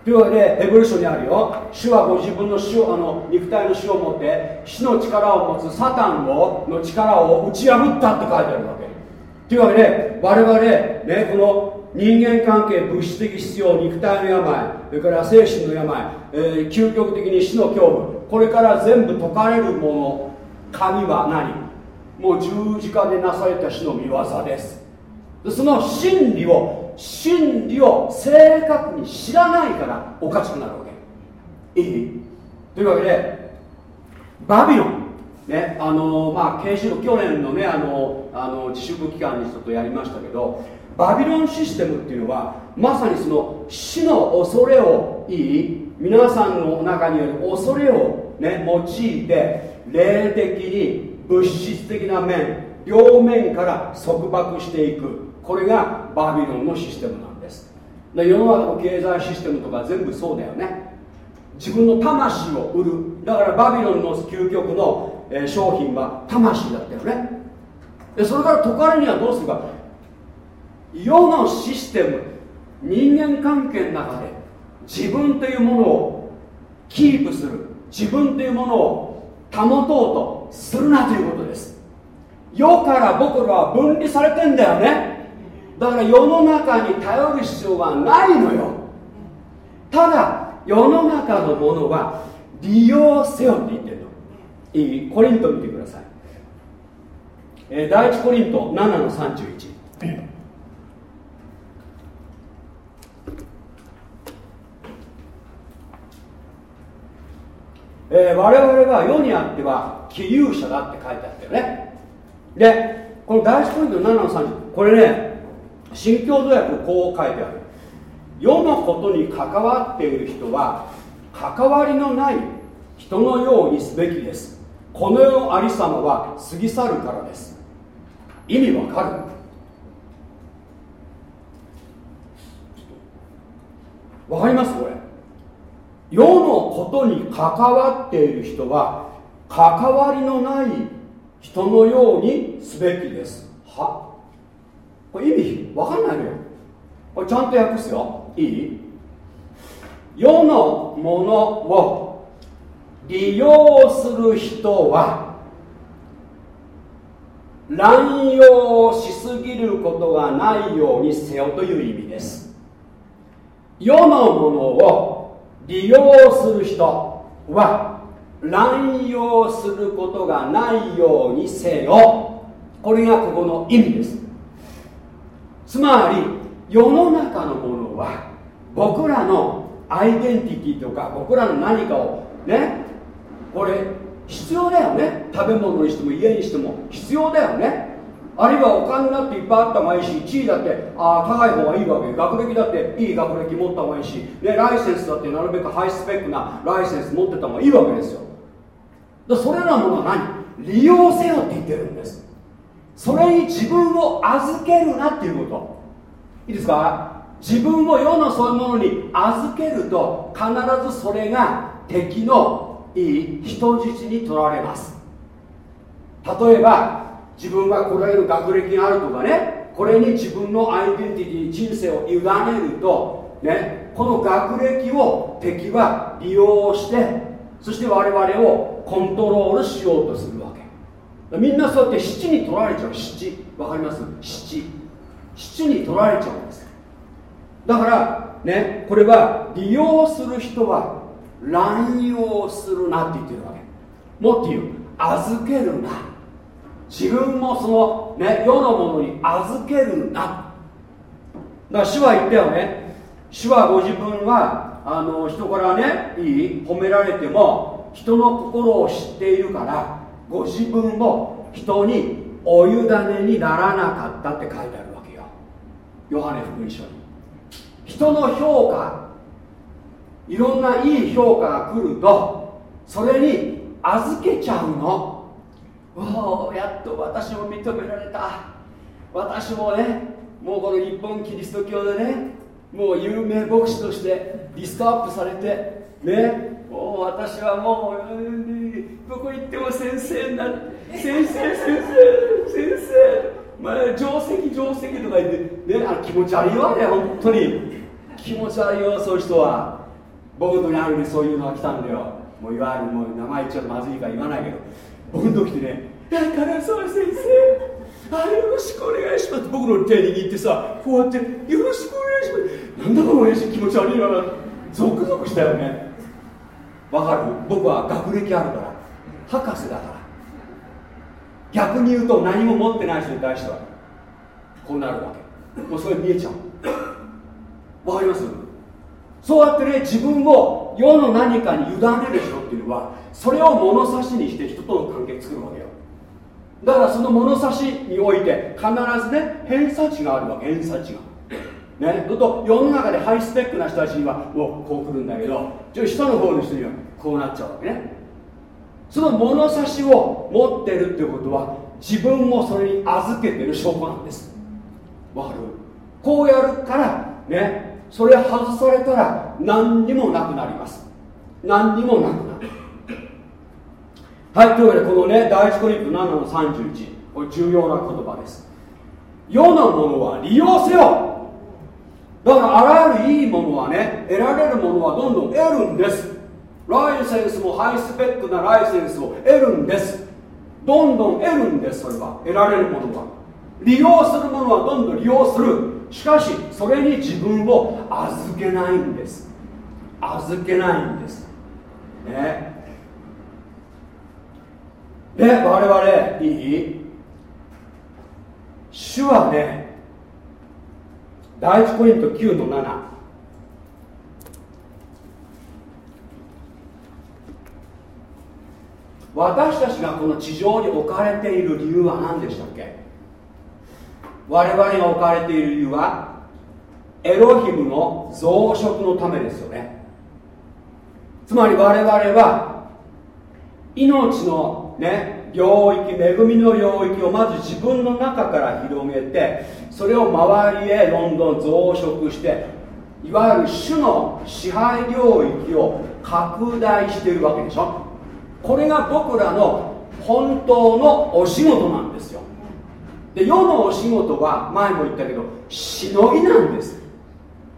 というわけでエブリションにあるよ。主はご自分の死をあの肉体の死を持って死の力を持つサタンをの力を打ち破ったって書いてあるわけ。というわけで我々ねこの人間関係物質的必要肉体の病それから精神の病、えー、究極的に死の恐怖これから全部解かれるもの神は何？もう十字架でなされた死の見業です。その真理を真理を正確に知らないからおかしくなるわけ。いいというわけでバビロン。ねあのまあ研修の去年のねあのあの自粛期間にちょっとやりましたけどバビロンシステムっていうのはまさにその死の恐れをいい皆さんの中にある恐れをね用いて霊的に物質的な面両面から束縛していく。これがバビロンのシステムなんです。で世の中の経済システムとか全部そうだよね。自分の魂を売る。だからバビロンの究極の、えー、商品は魂だったよね。でそれから解かれにはどうするか。世のシステム人間関係の中で自分というものをキープする。自分というものを保とうとするなということです。世から僕らは分離されてんだよね。だから世の中に頼る必要はないのよ。ただ世の中のものは利用せよって言ってる。いいコリント見てください、えー、第一コリント7の31えー、我々は世にあっては起有者だって書いてあったよね。でこの第一ポイント7の30これね新教土約こう書いてある。世のことに関わっている人は関わりのない人のようにすべきです。この世のありさまは過ぎ去るからです。意味わかる？わかります？これ。世のことに関わっている人は関わりのない人のようにすべきです。は？これ意味わかんないのよ。これちゃんと訳すよ。いい？世のものを利用する人は乱用しすぎることがないようにせよという意味です。世のものを利用する人は乱用することがないようにせよ。これがここの意味です。つまり世の中のものは僕らのアイデンティティとか僕らの何かをねこれ必要だよね。食べ物にしても家にしても必要だよね。あるいはお金だっていっぱいあった方がいいし地位だってあ高い方がいいわけ。学歴だっていい学歴持った方がいいし、ね、ライセンスだってなるべくハイスペックなライセンス持ってた方がいいわけですよ。それらのものは何？利用せよって言ってるんです。それに自分を預けるなっていうこと。いいですか？自分を世のそういうものに預けると必ずそれが敵のいい人質に取られます。例えば自分はこれる学歴があるとかねこれに自分のアイデンティティ人生を委ねるとねこの学歴を敵は利用してそして我々をコントロールしようとするわけ。みんなそうやって七に取られちゃう。七わかります？七七に取られちゃうんです。だからねこれは利用する人は乱用するなって言ってるわけ。もっと言う預けるな。自分もそのね世のものに預けるな。だから主は言ったよね。主はご自分はあの人からねいい褒められても人の心を知っているからご自分も人にお委ねにならなかったって書いてあるわけよ。ヨハネ福音書に。人の評価いろんないい評価が来るとそれに預けちゃうの。おおやっと私も認められた。私もねもうこの日本キリスト教でねもう有名牧師としてリストアップされてねもう私はもうどこ行っても先生になる。先生先生先生。まあ、定石定石とか言ってねあ気持ち悪いわね本当に。気持ち悪いよそういう人は僕のとこにあるねそういうのが来たんだよ。もういわゆるもう名前言っちゃうとまずいから言わないけど。僕の時ってね「だからそう先生あよろしくお願いします」って僕の手握ってさこうやって「よろしくお願いします」なんだこの親父気持ち悪いな。ゾクゾクしたよね。わかる？僕は学歴あるから。博士だから。逆に言うと何も持ってない人に対してはこうなるわけ。もうそれ見えちゃう。わかります？そうやってね自分を世の何かに委ねる人っていうのはそれを物差しにして人との関係作るわけよ。だからその物差しにおいて必ずね偏差値があるわけ偏差値が。ねっと世の中でハイスペックな人たちにはもうこう来るんだけどちょ下の方の人にはこうなっちゃうわけね。その物差しを持ってるってことは自分もそれに預けてる証拠なんです。わかる？こうやるからねそれ外されたら何にもなくなります。何にもなくなる。はいというわけでこのね第一コリント7の31これ重要な言葉です。世のものは利用せよ。だからあらゆるいいものはね得られるものはどんどん得るんです。ライセンスもハイスペックなライセンスを得るんです。どんどん得るんですそれは。得られるものは。利用するものはどんどん利用する。しかしそれに自分を預けないんです。預けないんです。ね。で我々いい？主はね第一コリント9の7私たちがこの地上に置かれている理由は何でしたっけ？我々が置かれている理由はエロヒムの増殖のためですよね。つまり我々は命のね領域恵みの領域をまず自分の中から広げてそれを周りへどんどん増殖していわゆる主の支配領域を拡大しているわけでしょ。これが僕らの本当のお仕事なんですよ。で世のお仕事は前も言ったけどしのぎなんです。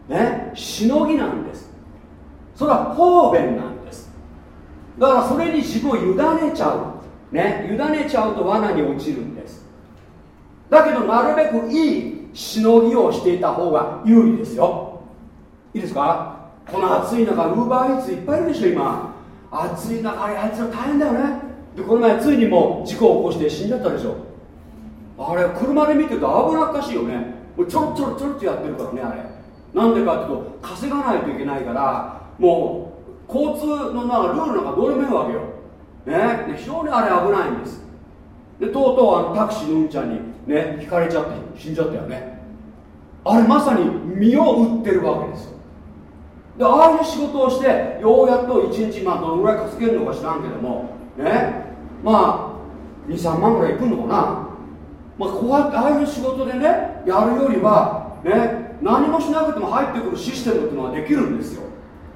ね？しのぎなんです。それは方便なんです。だからそれに自分を委ねちゃう。ね？委ねちゃうと罠に落ちるんです。だけどなるべくいいしのぎをしていた方が有利ですよ。いいですか？この暑い中ウーバーイーツいっぱいいるでしょ今。暑い中あいつら大変だよね。でこの前ついにも事故を起こして死んじゃったでしょ。あれ車で見てると危なっかしいよね。もうちょろちょろちょろってやってるからねあれ。なんでかっていうと稼がないといけないからもう交通のなんかルールなんかどうでもいいわけよ、ね、非常にあれ危ないんです。でとうとうあのタクシーのうんちゃんにね引かれちゃって死んじゃったよね。あれまさに身を売ってるわけですよ。でああいう仕事をしてようやっと1日まあどのぐらい稼げるのか知らんけどもね。まあ23万ぐらいいくのかな。まあこうやってああいう仕事でねやるよりはね何もしなくても入ってくるシステムっていうのはできるんですよ。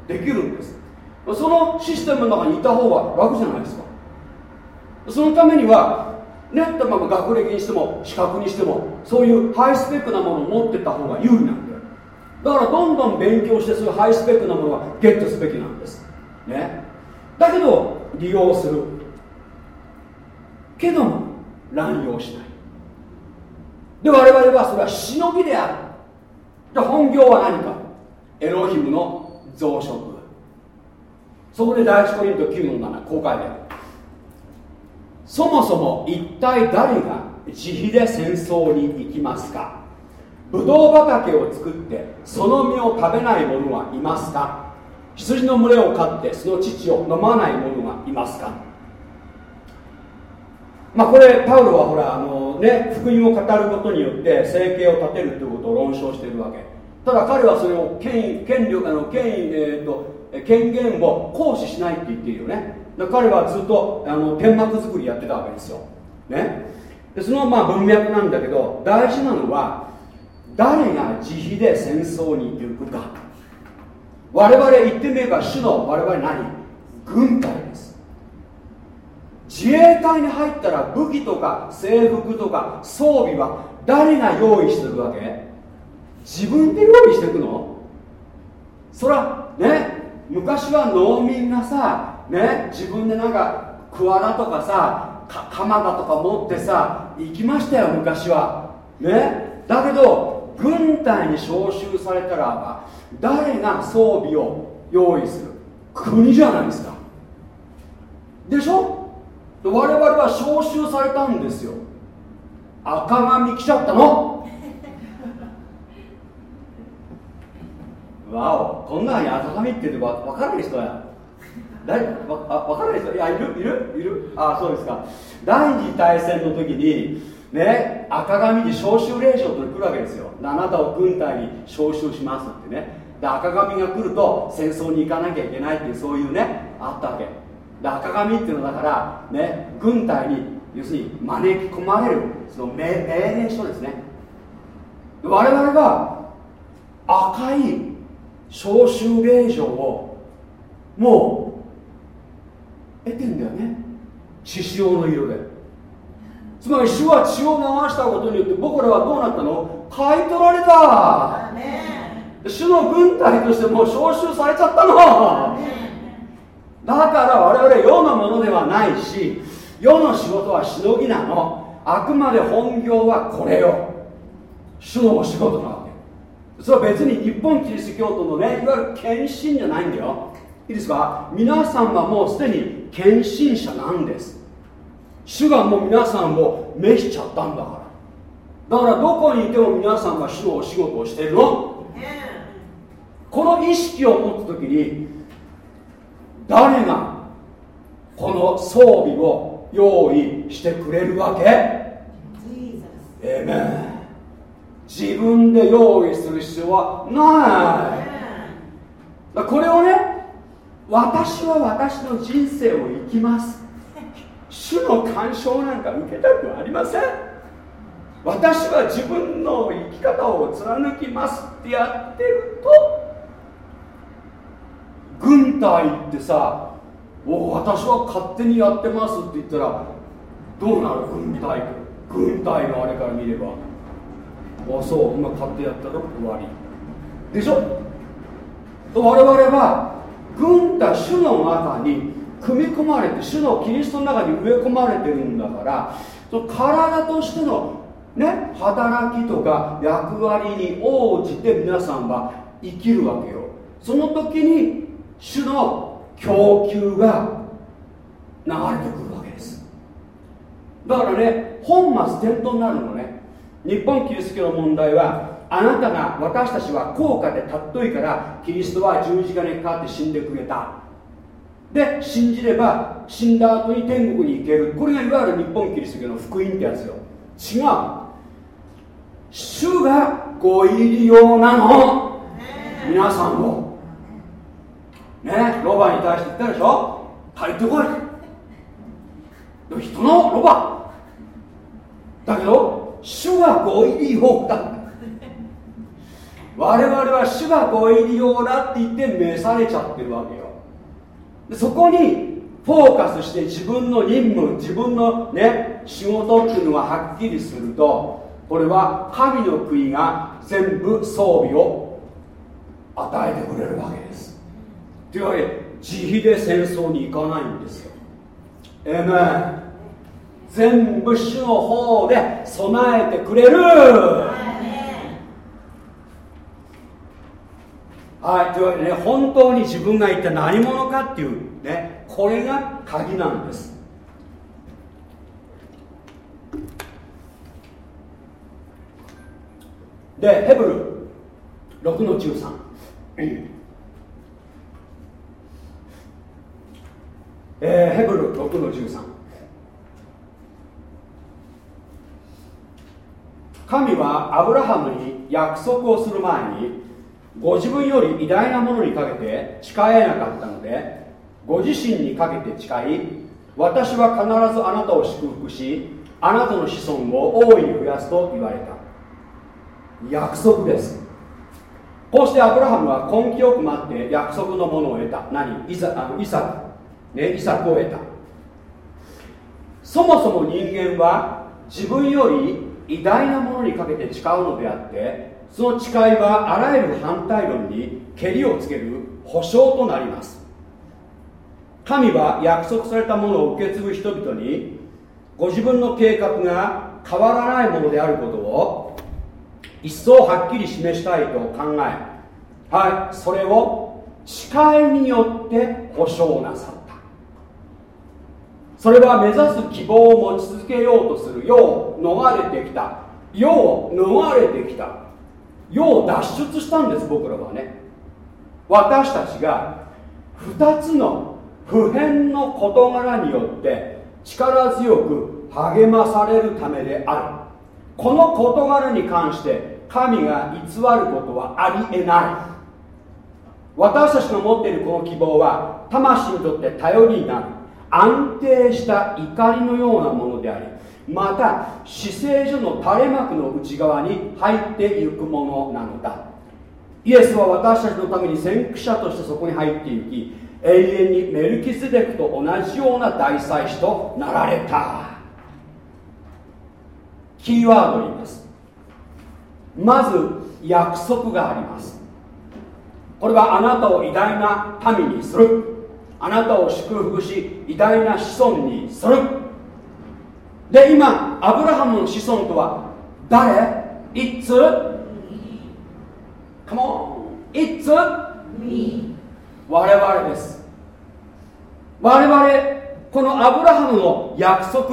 できるんです。そのシステムの中にいた方が楽じゃないですか。そのためにはねまあ学歴にしても資格にしてもそういうハイスペックなものを持ってった方が有利なんだよ。だからどんどん勉強してそういうハイスペックなものはゲットすべきなんです。ね。だけど利用する。けども乱用しない。で我々はそれはしのぎである。で本業は何か？エロヒムの増殖。そこで第一コリント9の7公開で。そもそも一体誰が自費で戦争に行きますか？ブドウ畑を作ってその実を食べない者はいますか？羊の群れを飼ってその乳を飲まない者がいますか？まあこれパウロはほらあのね福音を語ることによって生計を立てるということを論証しているわけ。ただ彼はそれを権威権力あの権威、えーと、権限を行使しないって言っているよね。彼はずっとあの天幕作りやってたわけですよ、ね、でそのまあ文脈なんだけど大事なのは誰が自費で戦争に行くか。我々言ってみれば主の我々何軍隊です。自衛隊に入ったら武器とか制服とか装備は誰が用意してるわけ？自分で用意していくの？そらね昔は農民がさね自分でなんか桑名とかさ鎌田とか持ってさ行きましたよ昔は。ね？だけど軍隊に招集されたらば誰が装備を用意する？国じゃないですか。でしょ？我々は招集されたんですよ。赤髪来ちゃったの。わおこんなに赤髪って言って分からない人や。誰わ分からない人？いやいるいるいる。あそうですか。第二次大戦の時にね赤髪に招集令状と来るわけですよ。あなたを軍隊に招集しますってね。で赤髪が来ると戦争に行かなきゃいけないっていうそういうねあったわけ。赤髪っていうのだからね軍隊に要するに招き込まれるその命令書ですね。我々は赤い召集令状をもう得てんだよね。血潮の色で。つまり主は血を流したことによって僕らはどうなったの？買い取られた。主の軍隊としてもう招集されちゃったのだから我々世のものではないし世の仕事はしのぎなの。あくまで本業はこれよ。主のお仕事なわけ。それは別に日本キリスト教徒のねいわゆる献身じゃないんだよ。いいですか？皆さんはもうすでに献身者なんです。主がもう皆さんを召しちゃったんだから。だからどこにいても皆さんが主のお仕事をしてるの。この意識を持った時に誰がこの装備を用意してくれるわけ？えめん自分で用意する必要はない。これをね私は私の人生を生きます。主の干渉なんか受けたくありません。私は自分の生き方を貫きますってやってると軍隊ってさお私は勝手にやってますって言ったらどうなる軍隊？軍隊のあれから見れば。あそう今勝手やったら終わり。でしょ？我々は軍隊主の中に組み込まれて主のキリストの中に植え込まれてるんだからその体としてのね働きとか役割に応じて皆さんは生きるわけよ。その時に主の供給が流れてくるわけです。だからね本末転倒になるのね。日本キリスト教の問題はあなたが私たちは高価で尊いからキリストは十字架にかかって死んでくれた。で信じれば死んだ後に天国に行ける。これがいわゆる日本キリスト教の福音ってやつよ。違う。主がご入り用なの。皆さんをねロバに対して言ったでしょ？借りてこい。人のロバ。だけど主がご入り用だ。我々は主がご入り用だって言って召されちゃってるわけよ。でそこにフォーカスして自分の任務自分のね仕事っていうのがはっきりするとこれは神の国が全部装備を与えてくれるわけです。というわけで自費で戦争に行かないんですよ。えめ全部主の方で備えてくれる。はいというわけでね本当に自分が一体何者かっていうねこれが鍵なんです。でヘブル6の13えー、ヘブル6の13神はアブラハムに約束をする前にご自分より偉大なものにかけて誓えなかったのでご自身にかけて誓い私は必ずあなたを祝福しあなたの子孫を大いに増やすと言われた。約束です。こうしてアブラハムは根気よく待って約束のものを得た。何？イサあのイサク、ね、イサクを得た。そもそも人間は自分より偉大なものにかけて誓うのであってその誓いはあらゆる反対論にけりをつける保証となります。神は約束されたものを受け継ぐ人々にご自分の計画が変わらないものであることを一層はっきり示したいと考えはいそれを誓いによって保証なさった。それは目指す希望を持ち続けようとする世を逃れてきた。世を逃れてきた。世を脱出したんです僕らはね。私たちが2つの普遍の事柄によって力強く励まされるためである。この事柄に関して神が偽ることはありえない。私たちの持っているこの希望は魂にとって頼りになる。安定した怒りのようなものでありまた死聖所の垂れ幕の内側に入っていくものなのだ。イエスは私たちのために先駆者としてそこに入っていき永遠にメルキゼデクと同じような大祭司となられた。キーワードを言います。まず約束があります。これはあなたを偉大な民にする。あなたを祝福し偉大な子孫にする。で今アブラハムの子孫とは誰？いつ？Come on. It's me. 我々です。我々このアブラハムの約束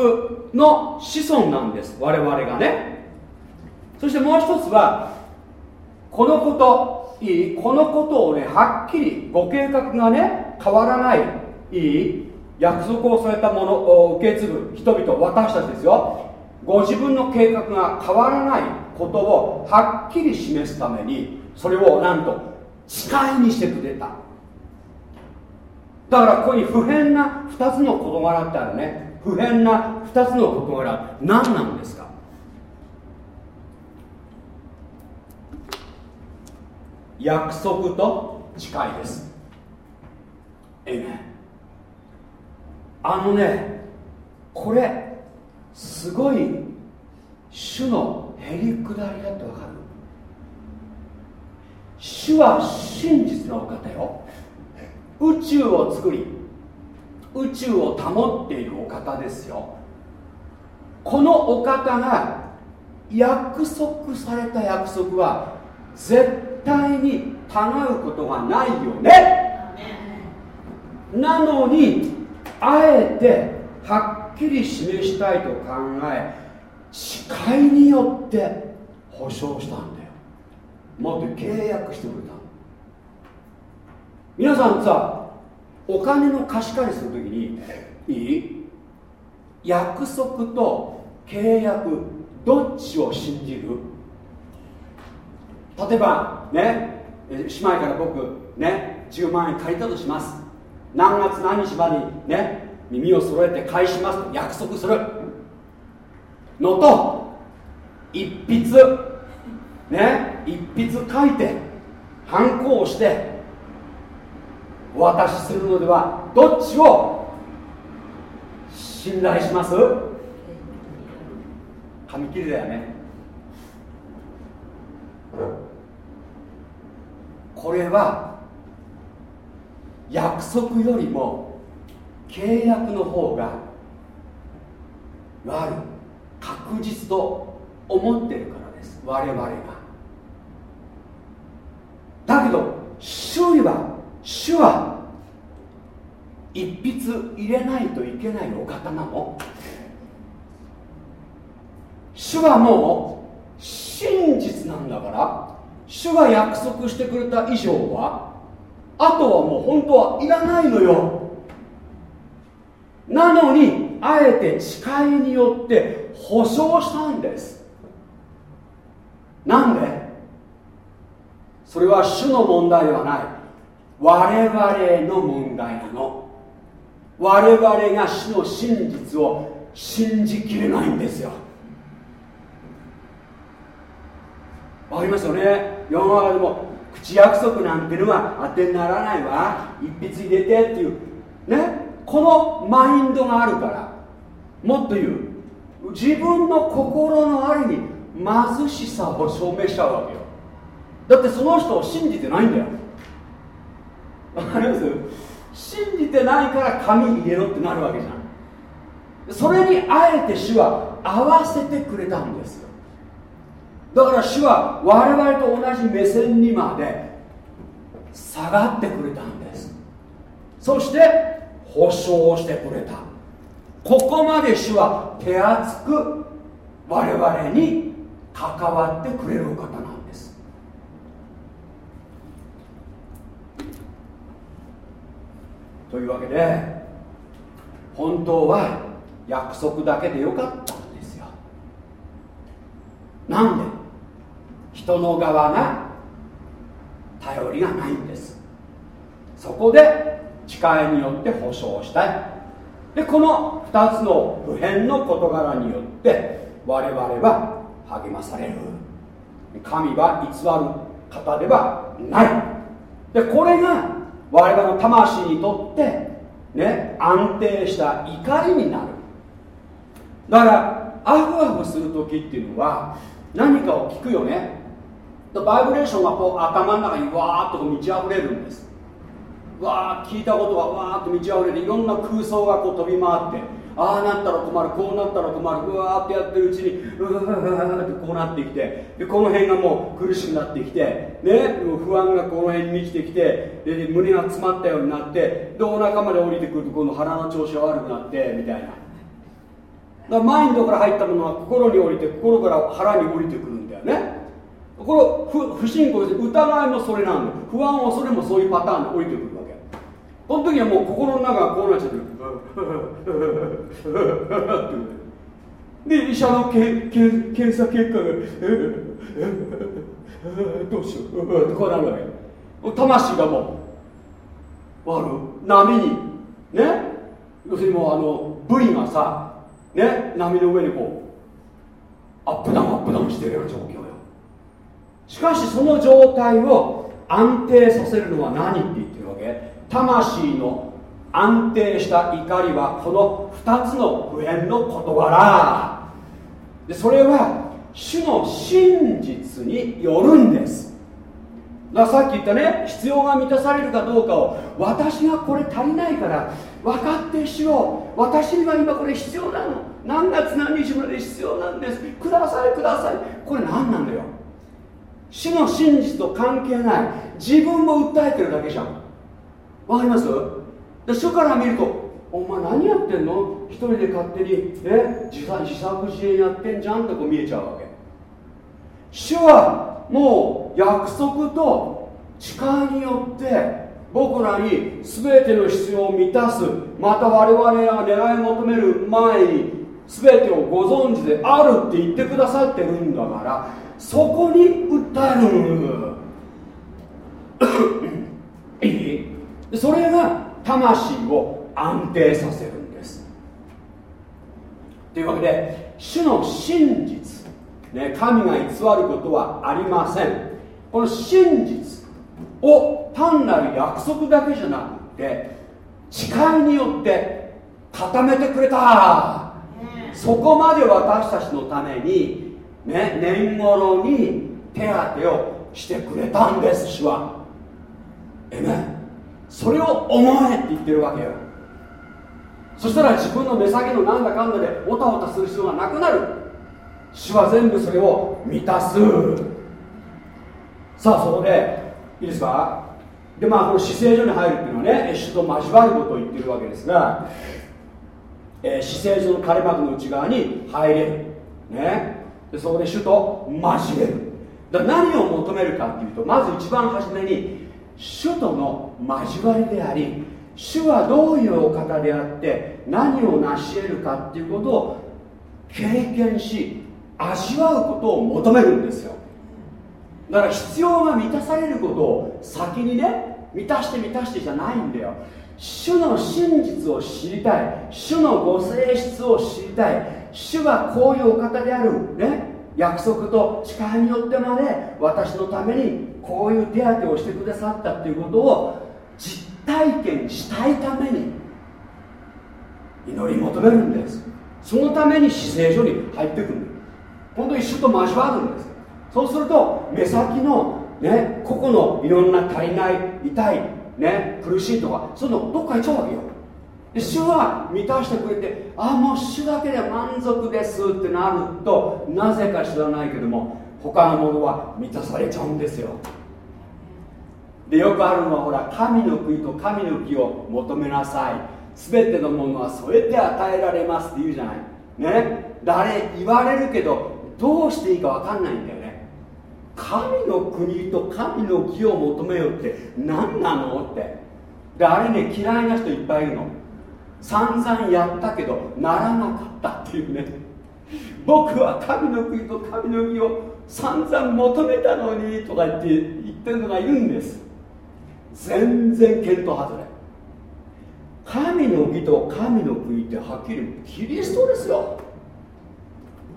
の子孫なんです。我々がね。そしてもう一つはこのこといい？このことをねはっきりご計画がね変わらないいい約束をされたものを受け継ぐ人々私たちですよ。ご自分の計画が変わらないことをはっきり示すためにそれをなんと誓いにしてくれた。だからここに不変な2つの事柄ってあるね。不変な2つの事柄何なんですか？約束と誓いです。えあのねこれすごい主のへりくだりだってわかる。主は真実のお方よ。宇宙を作り宇宙を保っているお方ですよ。このお方が約束された約束は絶対にたがうことがないよね。なのにあえてはっきり示したいと考え誓いによって保証したんだよもっと契約してくれた。皆さんさお金の貸し借りするときにいい？約束と契約どっちを信じる？例えばね姉妹から僕ね10万円借りたとします。何月何日までにね耳を揃えて返しますと約束する。のと一筆ね一筆書いてハンコをしてお渡しするのではどっちを信頼します？紙切りだよね。これは約束よりも契約の方が悪確実と思ってるからです。我々が。だけど主には主は一筆入れないといけないお方なの。主はもう真実なんだから。主が約束してくれた以上はあとはもう本当はいらないのよ。なのにあえて誓いによって保証したんです。なんで？それは主の問題ではない。我々の問題なの。我々が主の真実を信じきれないんですよ。わかりますよね？世の中でも口約束なんてのは当てにならないわ。一筆入れてっていう。ね？このマインドがあるから。もっと言う。自分の心のあるに貧しさを証明しちゃうわけよ。だってその人を信じてないんだよ。わかります？信じてないから紙入れろってなるわけじゃん。それにあえて主は合わせてくれたんですよ。だから主は我々と同じ目線にまで下がってくれたんです。そして保証してくれた。ここまで主は手厚く我々に関わってくれるお方なんです。というわけで本当は約束だけでよかったんですよ。なんで？人の側が頼りがないんです。そこで誓いによって保証したい。でこの2つの普遍の事柄によって我々は励まされる。神は偽る方ではない。でこれが我々の魂にとってね安定した怒りになる。だからアフアフする時っていうのは何かを聞くよね。バイブレーションがこう頭の中にわーっと満ち溢れるんです。わー聞いたことがわーっと満ち溢れていろんな空想がこう飛び回ってああなったら困るこうなったら困るうわーってやってるうちにうわーってこうなってきてでこの辺がもう苦しくなってきてね不安がこの辺に満ちてきてで胸が詰まったようになってでお腹まで降りてくるとこの腹の調子が悪くなってみたいな。だからマインドから入ったものは心に降りて心から腹に降りてくるこれ不不信仰で疑いもそれなんだ。不安恐れもそういうパターンで降りてくるわけ。この時はもう心の中がこうなっちゃってる。で医者のけけ検査結果がどうしよう。ってこうなるわけ。魂がもうあの波に。ね？要するにもうあのブリがさね？波の上にこうアップダウンアップダウンしてるような状況よ。しかしその状態を安定させるのは何って言ってるわけ？魂の安定した怒りはこの2つの普遍の事柄。でそれは主の真実によるんです。だからさっき言ったね必要が満たされるかどうかを私がこれ足りないから分かってしよう。私には今これ必要なの。何月何日まで必要なんです。くださいください。これ何なんだよ？主の真実と関係ない。自分も訴えてるだけじゃん。わかります？で主から見るとお前何やってんの？一人で勝手にえ？自作自作自演やってんじゃんってこう見えちゃうわけ。主はもう約束と誓いによって僕らに全ての必要を満たすまた我々が願い求める前に全てをご存知であるって言ってくださってるんだからそこに訴える。それが魂を安定させるんです。というわけで主の真実、ね、神が偽ることはありません。この真実を単なる約束だけじゃなくて誓いによって固めてくれた、そこまで私たちのために、ね、年頃に手当てをしてくれたんです主は。えめそれを思えって言ってるわけよ。そしたら自分の目先のなんだかんだでおたおたする必要がなくなる。主は全部それを満たす。さあそこでいいですか？でまあこの姿勢所に入るっていうのはね主と交わることを言ってるわけですが、えー、姿勢所の枯れ幕の内側に入れる。ね。でそこで主と交える。だ何を求めるかっていうとまず一番初めに主との交わりであり主はどういうお方であって何を成し得るかっていうことを経験し味わうことを求めるんですよ。だから必要が満たされることを先にね満たして満たしてじゃないんだよ。主の真実を知りたい。主のご性質を知りたい。主はこういうお方である。ね。約束と誓いによってまで私のためにこういう手当をしてくださったっていうことを実体験したいために祈り求めるんです。そのために姿勢所に入ってくるんです。本当に主と交わるんです。そうすると目先のね個々のいろんな足りない痛いね苦しいとかそういうのどっか行っちゃうわけよ。主は満たしてくれてああもう主だけで満足ですってなるとなぜか知らないけども他のものは満たされちゃうんですよ。でよくあるのはほら神の国と神の木を求めなさい。全てのものは添えて与えられますって言うじゃない。ね。誰言われるけどどうしていいか分かんないんだよね。神の国と神の木を求めよって何なのって。であれね嫌いな人いっぱいいるの。散々やったけどならなかったっていうね。僕は神の国と神の木を散々求めたのにとか言って言ってるのがいるんです。全然見当外れ。神の義と神の国ってはっきりキリストですよ。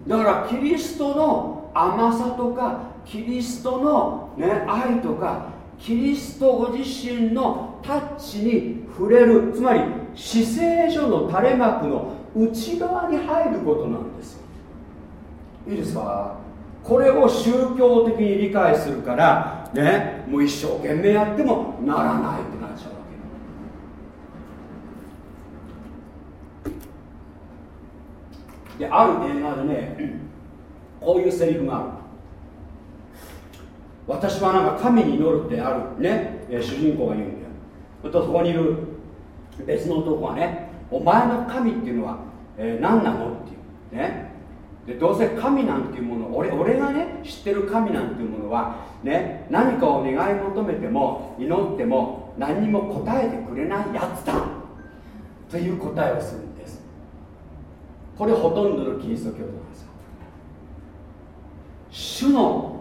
だからキリストの甘さとかキリストの、ね、愛とかキリストご自身のタッチに触れる。つまり姿勢所の垂れ幕の内側に入ることなんですいいですか？これを宗教的に理解するからねもう一生懸命やってもならないってなっちゃうわけである映画でねこういうセリフがある。私はなんか神に祈るってあるね。主人公が言うんだよ。とそこにいる別の男がねお前の神っていうのは、えー、何なのっていう。ね。でどうせ神なんていうもの俺俺がね知ってる神なんていうものはね何かを願い求めても祈っても何にも答えてくれないやつだ。という答えをするんです。これほとんどのキリスト教徒なんですよ。主の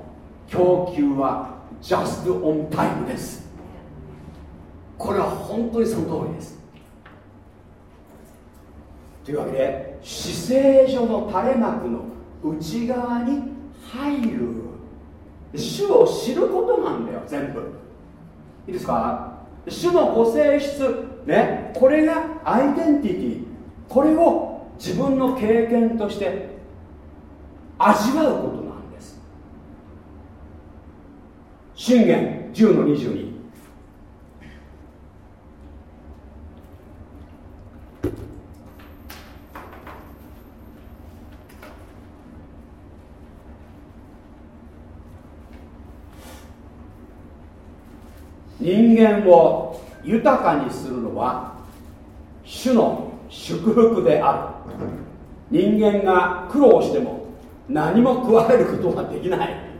供給は just on time です。これは本当にその通りです。というわけで死聖所の垂れ幕の内側に入る。主を知ることなんだよ全部。いいですか？主のご性質ねこれがアイデンティティ。これを自分の経験として味わうことなんです信玄10の22人間を豊かにするのは主の祝福である。人間が苦労しても何も加えることができない。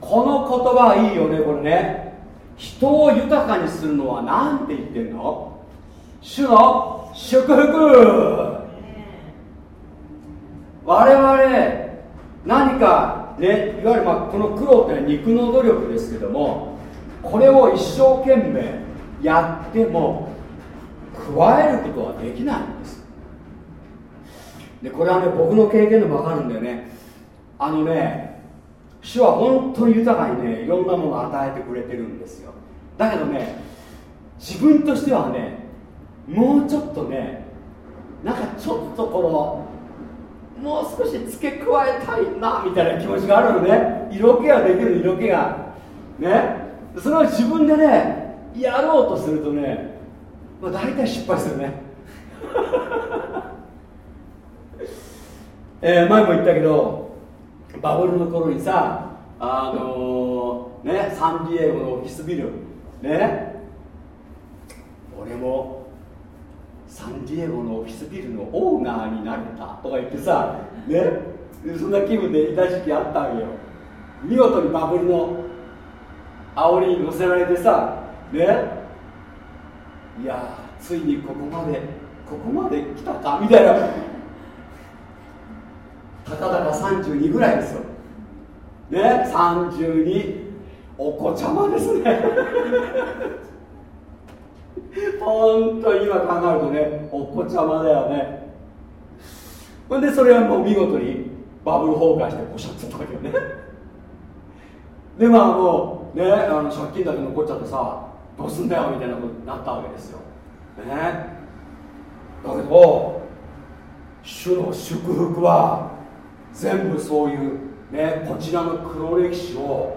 この言葉はいいよねこれね。人を豊かにするのは何て言ってんの？主の祝福。我々何かねいわゆるまあこの苦労って肉の努力ですけどもこれを一生懸命やっても加えることはできないんです。でこれはね僕の経験でも分かるんだよね。あのね主は本当に豊かにねいろんなものを与えてくれてるんですよ。だけどね自分としてはねもうちょっとねなんかちょっとこのもう少し付け加えたいなみたいな気持ちがあるのね。色気ができる色気が。ね。それを自分でねやろうとするとね、まあ、大体失敗するね。えー、前も言ったけどバブルの頃にさあのー、ねサンディエゴのオフィスビルね。俺もサンディエゴのオフィスビルのオーナーになれたとか言ってさね。そんな気分でいた時期あったわけよ。見事にバブルの煽りに乗せられてさね。いやついにここまでここまで来たかみたいな。たかだか32ぐらいですよ。ね32お子ちゃまですね。本当に今考えるとねお子ちゃまだよね。ほんでそれはもう見事にバブル崩壊してポシャっちゃったわけよね。でまあもうねあの借金だけ残っちゃってさどうすんだよみたいなことになったわけですよ。ね。だけど主の祝福は全部そういうねこちらの黒歴史を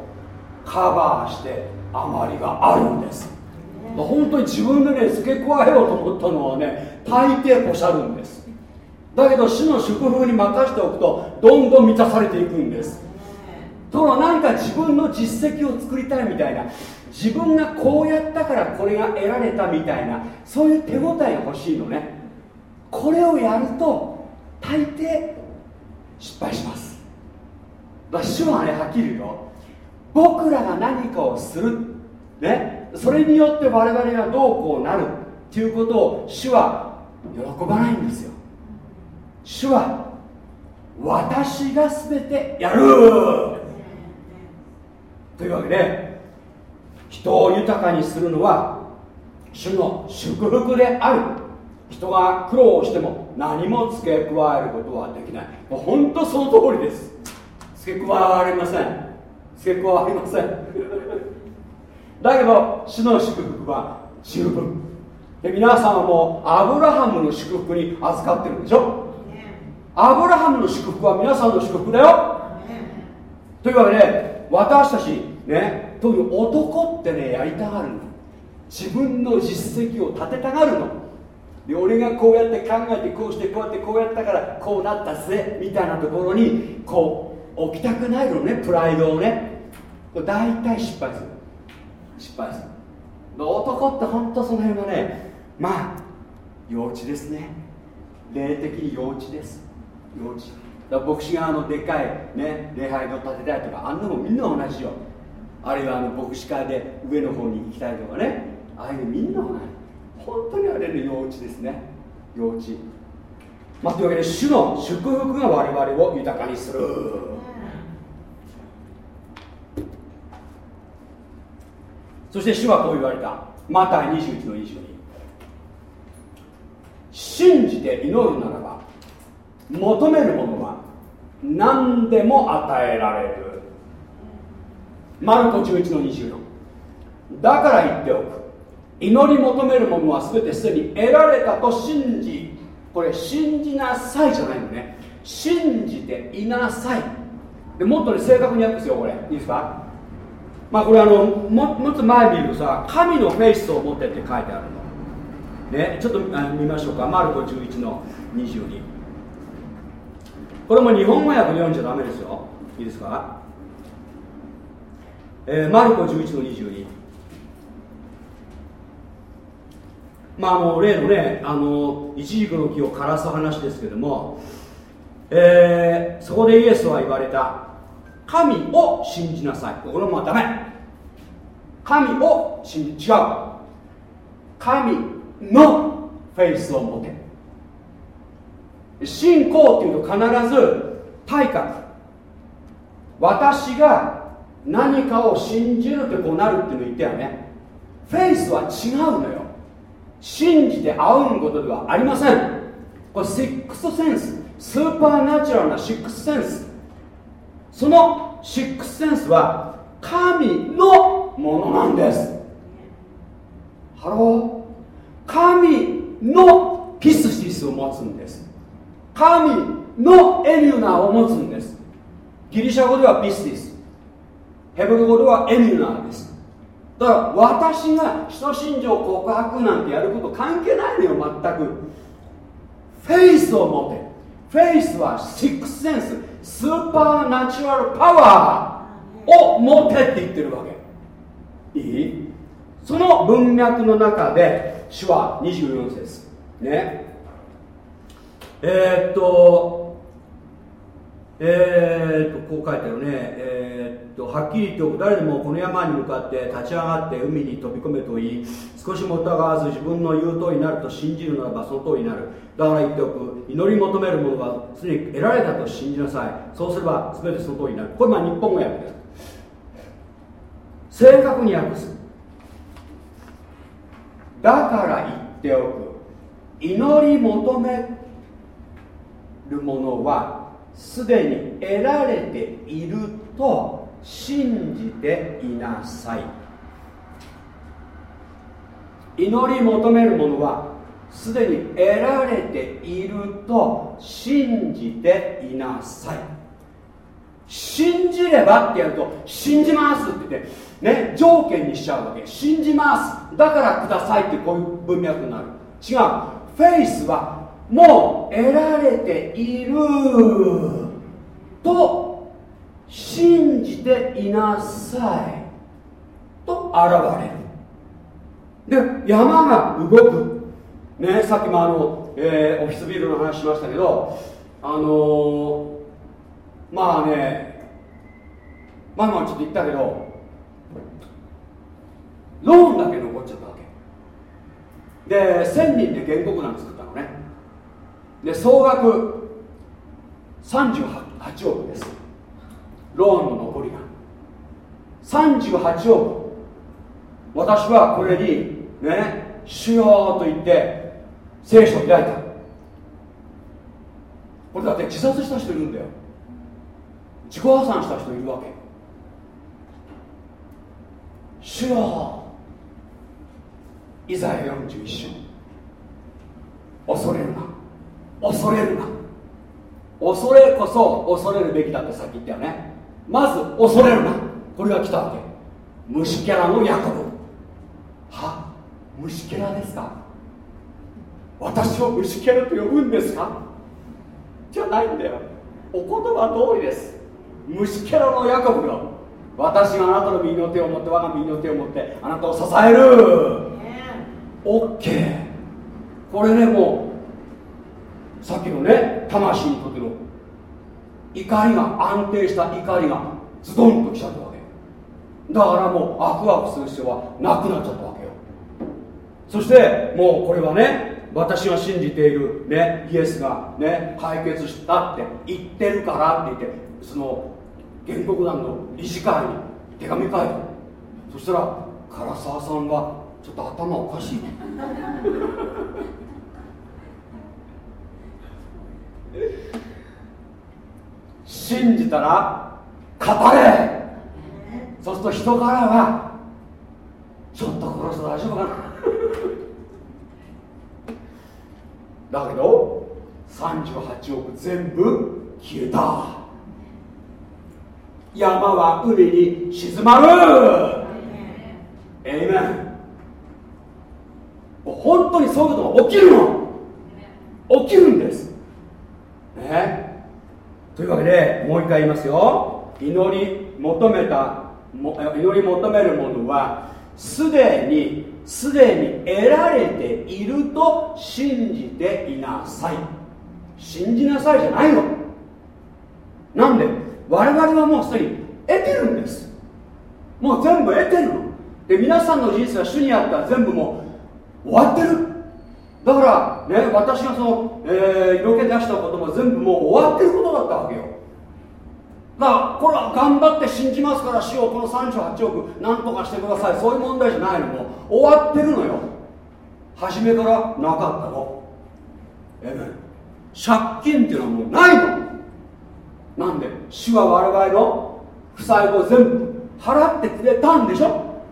カバーして余りがあるんです。本当に自分でね付け加えようと思ったのはね大抵ポシャるんです。だけど主の祝福に任せておくとどんどん満たされていくんです。ところが何か自分の実績を作りたいみたいな自分がこうやったからこれが得られたみたいなそういう手応えが欲しいのね。これをやると大抵失敗します。だから主はねはっきり言うよ。僕らが何かをする。ね。それによって我々がどうこうなる。っていうことを主は喜ばないんですよ。主は私が全てやる。というわけで人を豊かにするのは主の祝福である。人が苦労しても何も付け加えることはできない。もう本当その通りです。付け加わりません。付け加わりません。だけど主の祝福は十分。で皆さんはもうアブラハムの祝福に預かってるんでしょ？アブラハムの祝福は皆さんの祝福だよ。というわけで私たちね特に男ってねやりたがるの。自分の実績を立てたがるので俺がこうやって考えてこうしてこうやってこうやったからこうなったぜみたいなところにこう置きたくないのねプライドをね。これ大体失敗する。失敗する。男って本当その辺はねまあ幼稚ですね。霊的に幼稚です。幼稚。だ牧師があのでかいね礼拝堂建てたいとかあんなもんみんな同じよ。あるいはあの牧師会で上の方に行きたいとかね。ああいうのみんなはない本当にあれの幼稚ですね。幼稚まあ、というわけで主の祝福が我々を豊かにする。そして主はこう言われた。マタイ21の22信じて祈るならば求めるものは何でも与えられる。マルコ11の24だから言っておく。祈り求めるものは全てすでに得られたと信じこれ信じなさいじゃないのね。信じていなさい。でもっとね正確に訳すよこれ。いいですか？まあこれあのももっと前見るとさ神のフェイスを持ってって書いてあるの。ねちょっと見ましょうか。マルコ11の22これも日本語訳で読んじゃダメですよ。いいですか？えー、マルコ11の22まあ、あの例のねあのイチジクの木を枯らす話ですけども、えー、そこでイエスは言われた神を信じなさい。これもダメ神を信じ違う。神のフェイスを持て。信仰っていうと必ず対角私が何かを信じるってこうなるっていうの言ったよねフェイスは違うのよ。信じて仰ぐことではありません。これシックスセンススーパーナチュラルなシックスセンスそのシックスセンスは神のものなんです。ハロー神のピスティスを持つんです。神のエミュナーを持つんです。ギリシャ語ではピスティス。ヘブル語ではエミュナーです。だから私が人信条告白なんてやること関係ないのよ全く。 faith を持て。 faith は sixth sense。supernatural powerーを持てって言ってるわけ。いい？その文脈の中で手話24節。ね。えー、っとえー、とこう書いてあるね、えー、とはっきり言っておく。誰でもこの山に向かって立ち上がって海に飛び込めと言い少しも疑わず自分の言う通りになると信じるならばその通りになる。だから言っておく。祈り求めるものはすでに得られたと信じなさい。そうすれば全てその通りになる。これまあ日本語訳です正確に訳す。だから言っておく。祈り求めるものはすでに得られていると信じていなさい。祈り求めるものはすでに得られていると信じていなさい。信じればってやると信じますって言ってね条件にしちゃうわけ。信じます。だからくださいってこういう文脈になる。違う。フェイスはもう得られていると信じていなさい。と現れる。で山が動く。ねさっきもあの、えー、オフィスビルの話しましたけどあのー、まあねまあまあちょっと言ったけどローンだけ残っちゃったわけ。で1000人で原告なん作ったのねで総額38億です。ローンの残りが。38億。私はこれにね主よと言って聖書を開いた。これだって自殺した人いるんだよ。自己破産した人いるわけ。主よイザヤ41章。恐れるな。恐れるな。恐れこそ恐れるべきだってさっき言ったよね。まず恐れるな。これが来たわけ。虫キャラのヤコブ。は？虫キャラですか？私を虫キャラと呼ぶんですか？じゃないんだよ。お言葉通りです。虫キャラのヤコブよ。私があなたの右の手を持って我が右の手を持ってあなたを支える。OK これねもうさっきのね魂にとっての怒りが安定した怒りがズドンときちゃったわけ。だからもう悪悪する必要はなくなっちゃったわけよ。そしてもうこれはね私が信じている、ね、イエスが、ね、解決したって言ってるからって言ってその原告団の理事会に手紙書いたそしたら唐沢さんがちょっと頭おかしい信じたら語れ。そうすると人からはちょっとこの人大丈夫かな。だけど38億全部消えた。山は海に沈まる。エイメン本当にそういうことが起きるの。起きるんですね。というわけでもう一回言いますよ。祈り求めた祈り求めるものはすでにすでに得られていると信じていなさい。信じなさいじゃないの。なんで？我々はもうすでに得てるんです。もう全部得てるの。で皆さんの人生は主にあったら全部もう終わってる。だからね私がその、えー、色気出したことも全部もう終わってることだったわけよ。だからこれは頑張って信じますから主をこの38億何とかしてください。そういう問題じゃないのもう。終わってるのよ。初めからなかったの。えね借金っていうのはもうないの。なんで主は我々の負債を全部払ってくれたんでしょ。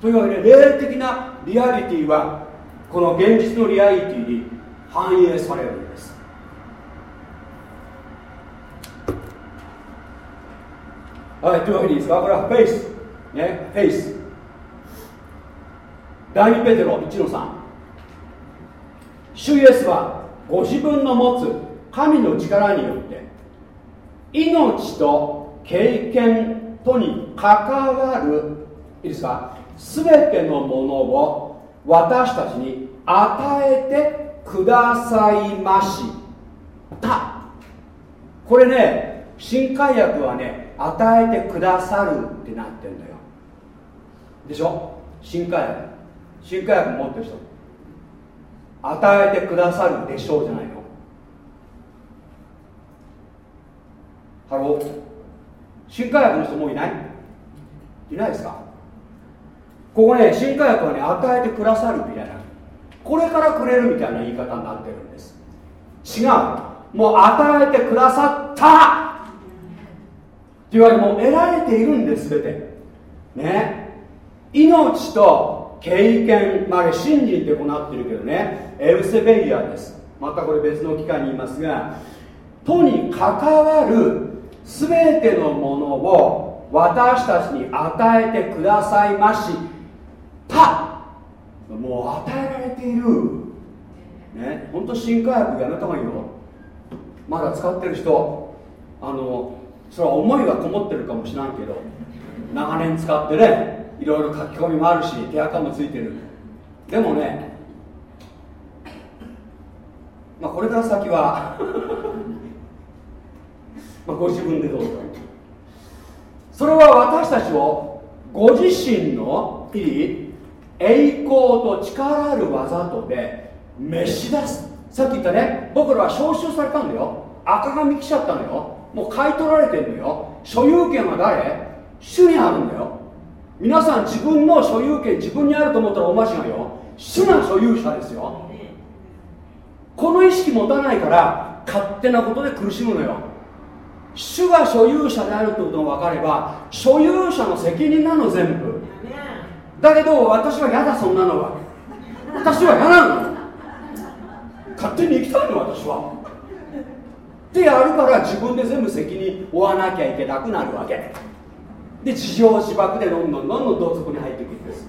というわけで霊的なリアリティはこの現実のリアリティに反映されるんです。はいというわけでいいですか？これはフェイス。ねフェイス。第2ペテロ1の3主イエスはご自分の持つ神の力によって命と経験とに関わるいいですか？全てのものを私たちに与えてくださいまし。た。これね新海薬はね与えてくださるってなってんだよ。でしょ？新海薬。新海薬持ってる人。与えてくださるでしょうじゃないの。ハロー。新改訳の人もういない？いないですか？ここね新改訳はね与えてくださるみたいなこれからくれるみたいな言い方になってるんです。違う。もう与えてくださった。って言われもう得られているんです全て。ね。命と敬虔まあ信心ってこうなってるけどね。エウセベイアです。またこれ別の機会に言いますがとに関わる全てのものを私たちに与えてくださいまし。た。もう与えられている。ね。本当新科学やめた方がいいよ。まだ使ってる人。あのそれは思いがこもってるかもしれないけど。長年使ってねいろいろ書き込みもあるし手垢もついてる。でもねまあこれから先は まあご自分でどうぞ。それは私たちをご自身のいい栄光と力ある技とで召し出す。さっき言ったね僕らは召集されたんだよ。赤紙来ちゃったのよ。もう買い取られてんのよ。所有権は誰？主にあるんだよ。皆さん自分の所有権自分にあると思ったらお間違いよ。主が所有者ですよ。この意識持たないから勝手なことで苦しむのよ。主が所有者であるってことが分かれば所有者の責任なの全部。だけど私は嫌だそんなのは。私は嫌なの。勝手に生きたいの私は。ってやるから自分で全部責任負わなきゃいけなくなるわけ。で自情自爆でどんどんどんどん同族に入っていくんです。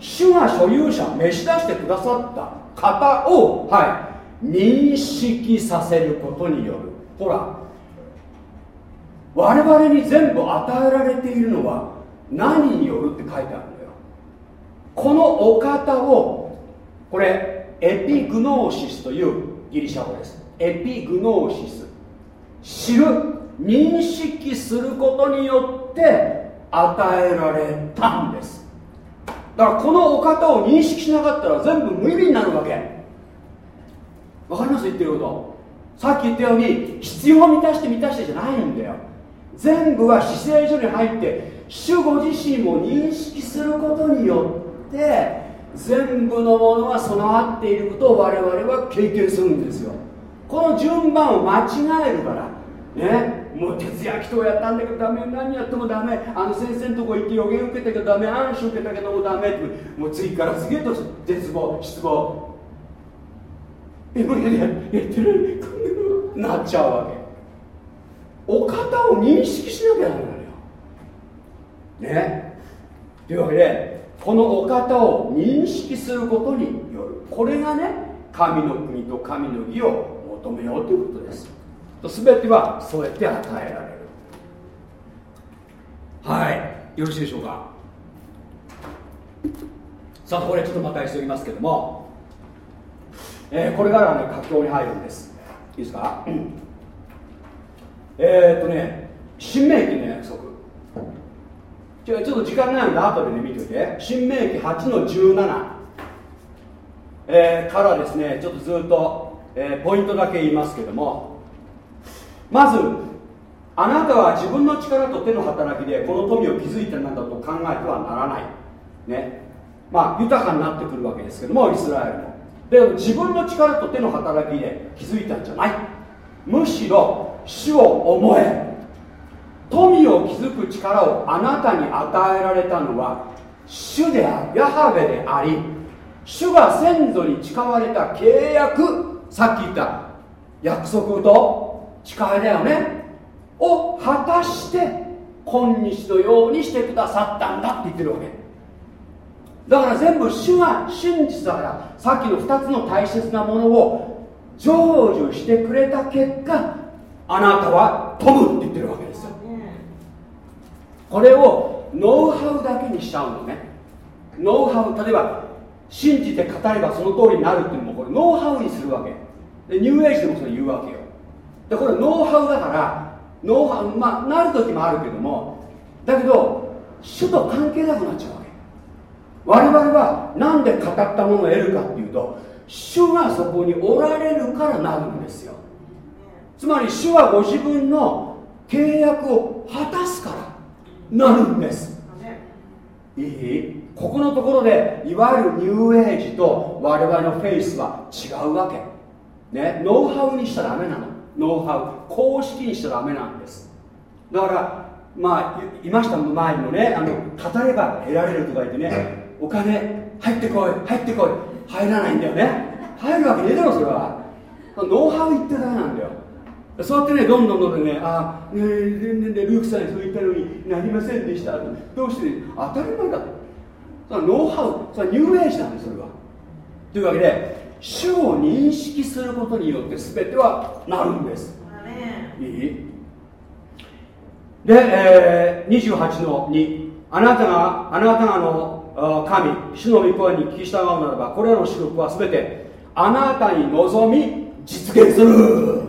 主が所有者召し出してくださった方をはい認識させることによる。ほら我々に全部与えられているのは何によるって書いてある。このお方をこれエピグノーシスというギリシャ語です。エピグノーシス。知る認識することによって与えられたんです。だからこのお方を認識しなかったら全部無意味になるわけ。わかります言ってること。さっき言ったように必要を満たして満たしてじゃないんだよ。全部は姿勢所に入って主ご自身を認識することによって全部のものは備わっていることを我々は経験するんですよ。この順番を間違えるから。ね。もう徹夜祈祷やったんだけどダメ。何やってもダメ。あの先生のとこ行って予言受けたけどダメ。暗視受けたけどもダメもう次から次へと絶望失望。え無理ややってるなっちゃうわけ。お方を認識しなきゃダメなのよ。ね。というわけでこのお方を認識することによる。これがね神の国と神の義を求めようということです。全てはそうやって与えられる。はい。よろしいでしょうか。さあこれちょっとまたしておきますけども、えー、これからはね佳境に入るんです。いいですか、えー、っとね新明記の約束。ちょっと時間ないので後でね見ておいて。新明記8の17、えー、からですねちょっとずっと、えー、ポイントだけ言いますけども。まずあなたは自分の力と手の働きでこの富を築いてなんだと考えてはならない。ね。まあ豊かになってくるわけですけどもイスラエルも。でも自分の力と手の働きで築いたんじゃない。むしろ主を思え。富を築く力をあなたに与えられたのは主であるヤハベであり主が先祖に誓われた契約さっき言った約束と誓いだよねを果たして今日のようにしてくださったんだって言ってるわけ。だから全部主が真実だからさっきの2つの大切なものを成就してくれた結果あなたは飛ぶって言ってるわけ。これをノウハウだけにしちゃうのね。ノウハウ例えば信じて語ればその通りになるっていうのもこれノウハウにするわけ。でニューエイジでもそれ言うわけよ。でこれノウハウだからノウハウまあなる時もあるけどもだけど主と関係なくなっちゃうわけ。我々は何で語ったものを得るかっていうと主がそこにおられるからなるんですよ。つまり主はご自分の契約を果たなるんです。いい？ここのところでいわゆるニューエイジと我々のフェイスは違うわけ。ねノウハウにしちゃダメなの。ノウハウ。公式にしちゃダメなんです。だからまあいました前にもねあの語れば得られるとか言ってねお金入ってこい入ってこい。入らないんだよね。入るわけねえだろそれは。ノウハウ言ってダメなんだよ。そうやってねどんどんどんどんねあね全然ねルークさんにそう言ったのになりませんでしたどうして当たり前だ。とそれはノウハウそれはニューエイジなんですそれは。というわけで主を認識することによって全てはなるんです。いい？で、えー、28の2あなたがあなたがの神主の御声に聞き従うならばこれらの祝福は全てあなたに望み実現する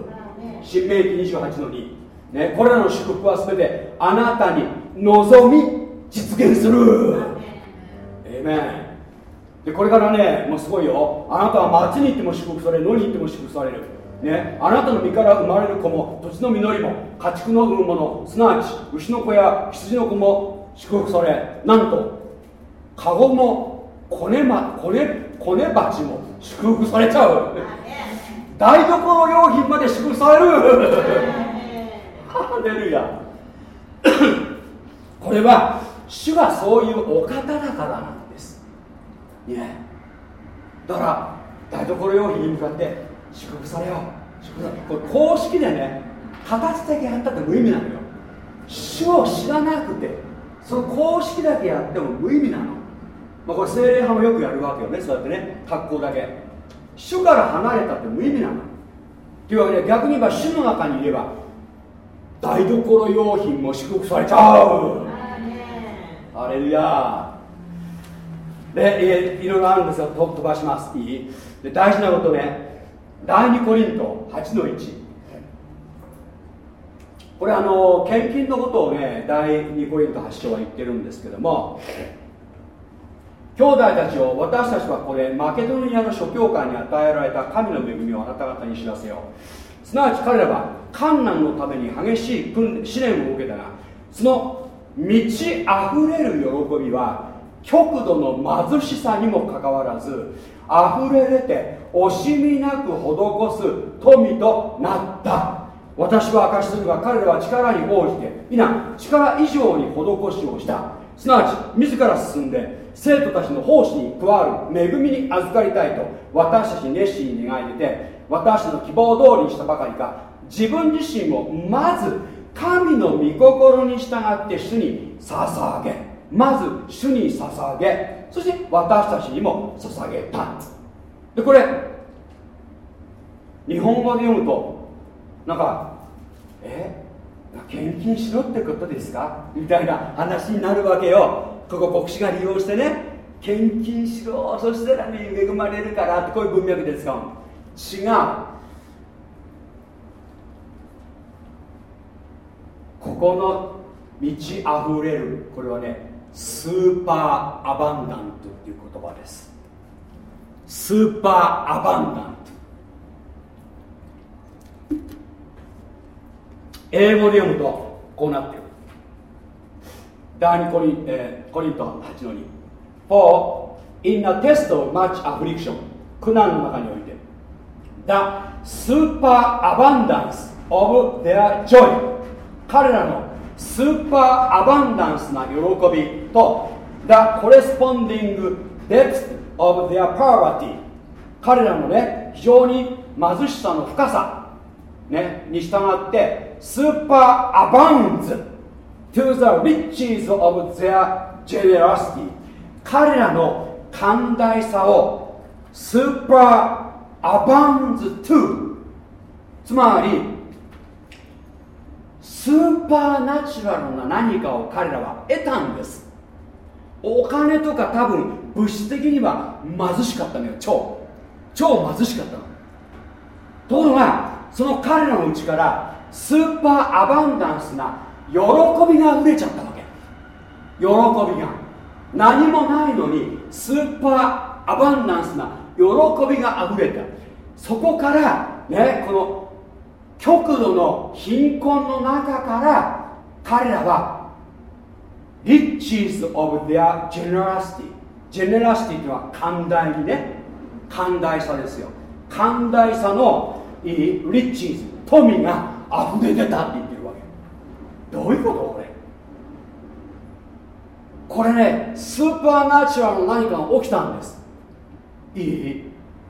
新明記28の2、ね、これらの祝福は全てあなたに望み実現する。えめでこれからねもうすごいよ。あなたは町に行っても祝福される野に行っても祝福される。ね、あなたの身から生まれる子も土地の実りも家畜の産むものすなわち牛の子や羊の子も祝福されなんとカゴもコネ,、ま、コネコネ鉢も祝福されちゃう台所用品まで祝福される。ハレルヤ。これは主がそういうお方だからなんです。ねだから台所用品に向かって祝福されよう。祝福されこれ公式でね形だけやったって無意味なのよ。主を知らなくてその公式だけやっても無意味なの、まあ、これ精霊派もよくやるわけよね。そうやってね格好だけ主から離れたって無意味なの。というわけで逆に言えば主の中にいれば台所用品も祝福されちゃう。アレルヤでいろいろあるんですよ。飛ばします。いい？で大事なことね。第2コリント8の1これあの献金のことをね第2コリント8章は言ってるんですけども兄弟たちを私たちはこれマケドニアの諸教会に与えられた神の恵みをあなた方に知らせよう。すなわち彼らは観難のために激しい訓試練を受けたがその満ち溢れる喜びは極度の貧しさにもかかわらず溢れ出て惜しみなく施す富となった。私は証しするが彼らは力に応じて皆力以上に施しをした。すなわち自ら進んで生徒たちの奉仕に加わる恵みに預かりたいと私たち熱心に願い出て私の希望通りにしたばかりか自分自身もまず神の御心に従って主に捧げまず主に捧げそして私たちにも捧げた。でこれ日本語で読むとなんかえ？献金しろってことですか？みたいな話になるわけよ。ここ牧師が利用してね献金しろそしたらね恵まれるからってこういう文脈で使う違う。ここの満ち溢れるこれはねスーパーアバンダントっていう言葉です。スーパーアバンダント。英語で読むとこうなってる。第2コリン,、えー、コリント8の2 For in a test of much affliction 苦難の中において The superabundance of their joy 彼らのスーパーアバンダンスな喜びと The corresponding depth of their poverty 彼らのね非常に貧しさの深さ、ね、に従ってスーパーアバウンズ to the riches of their generosity. 彼らの寛大さをスーパーアバンズ to. つまりスーパーナチュラルな何かを彼らは得たんです。お金とか多分物質的には貧しかったのよ。超。超貧しかったの。ところがその彼らのうちからスーパーアバンダンスな喜びが溢れちゃったわけ。喜びが。何もないのにスーパーアバンダンスな喜びが溢れた。そこからねこの極度の貧困の中から彼らは riches of their generosity generosity というのは寛大にね寛大さですよ。寛大さのいい riches 富が溢れ出たって言っどういうこと？これ。これねスーパーナチュラルの何かが起きたんです。いい？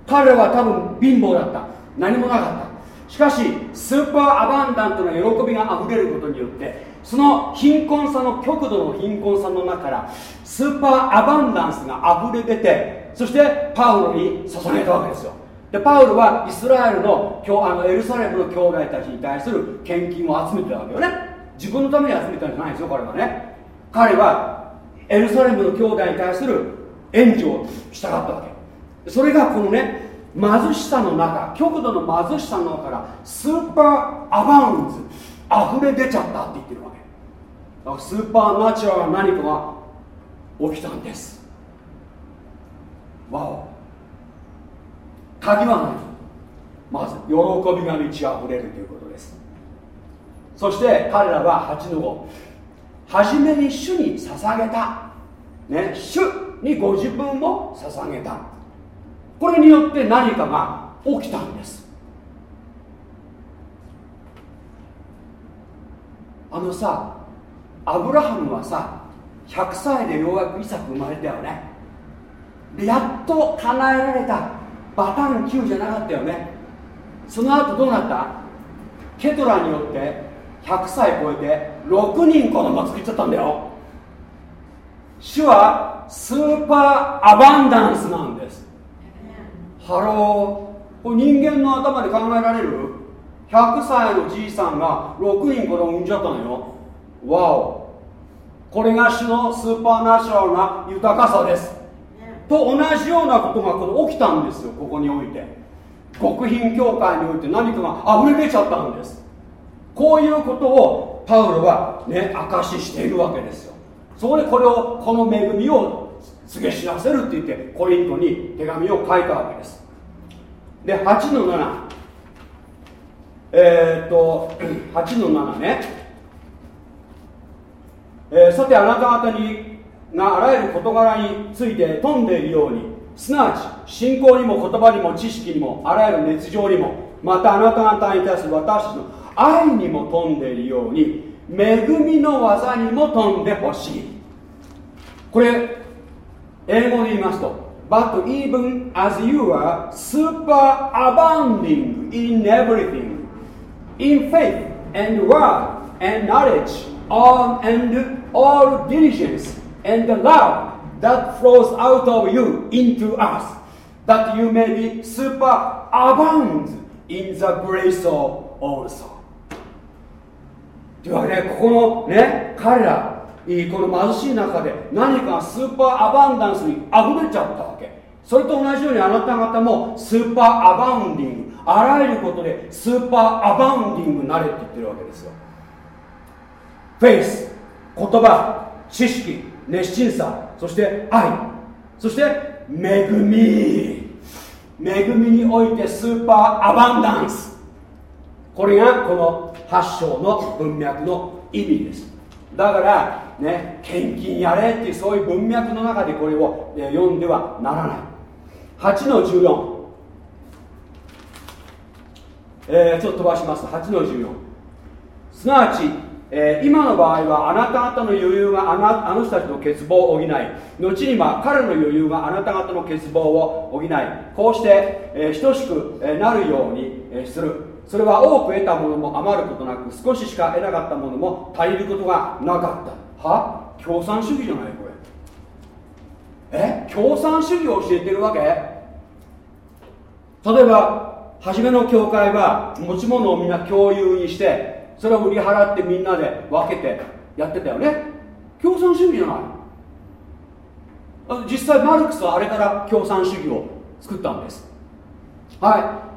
彼は多分貧乏だった。何もなかった。しかしスーパーアバンダントな喜びが溢れることによってその貧困さの極度の貧困さの中からスーパーアバンダンスが溢れ出てそしてパウロに捧げたわけですよ。でパウロはイスラエルのあのエルサレムの兄弟たちに対する献金を集めてたわけよね。自分のために集めたんじゃないですよ彼はね。彼はエルサレムの兄弟に対する援助をしたかったわけ。それがこのね貧しさの中極度の貧しさの中から superabounds 溢れ出ちゃったって言ってるわけ。だから supernatural な何かが起きたんです。わお。鍵は何まず喜びが満ち溢れるということ。そして彼らは8の5初めに主に捧げた、ね、主にご自分を捧げた。これによって何かが起きたんです。あのさアブラハムはさ100歳でようやくイサク生まれたよね。でやっと叶えられた。バタン9じゃなかったよね。その後どうなった？ケトラによって100歳超えて6人子供作っちゃったんだよ。主は super abundance なんです。 Hello。これ人間の頭で考えられる？100歳のじいさんが6人子供産んじゃったのよ。 Wow これが主の supernatural な豊かさです。と同じようなことがこの起きたんですよ。ここにおいて。極貧協会において何かが溢れ出ちゃったんです。こういうことをパウロはね証ししているわけですよ。そこでこれをこの恵みを告げ知らせるって言ってコリントに手紙を書いたわけです。で8の7えー、っと8の7ね、えー、さてあなた方にがあらゆる事柄について富んでいるようにすなわち信仰にも言葉にも知識にもあらゆる熱情にもまたあなた方に対する私の愛にも富んでいるように恵みの技にも富んでほしいこれ英語で言いますと But even as you are super abounding in everything in faith and word and knowledge all and all diligence and the love that flows out of you into us that you may be super abound in the grace of also というわけでここのね彼らこの貧しい中で何か super abundance に溢れちゃったわけ。それと同じようにあなた方も super abounding あらゆることで super abounding になれって言ってるわけですよ。フェイス言葉知識熱心さそして愛そして恵み。恵みにおいてスーパーアバンダンス。これがこの8章の文脈の意味です。だからね献金やれっていうそういう文脈の中でこれを読んではならない。8の14えー、ちょっと飛ばします。8の14すなわちえー、今の場合はあなた方の余裕があなあの人たちの欠乏を補い後には彼の余裕があなた方の欠乏を補いこうして、えー、等しくなるように、えー、する。それは多く得たものも余ることなく少ししか得なかったものも足りることがなかった。は？共産主義じゃないこれ。え？共産主義を教えてるわけ？例えば初めの教会は持ち物をみんな共有にしてそれを売り払ってみんなで分けてやってたよね。共産主義じゃない。実際マルクスはあれから共産主義を作ったんです。はい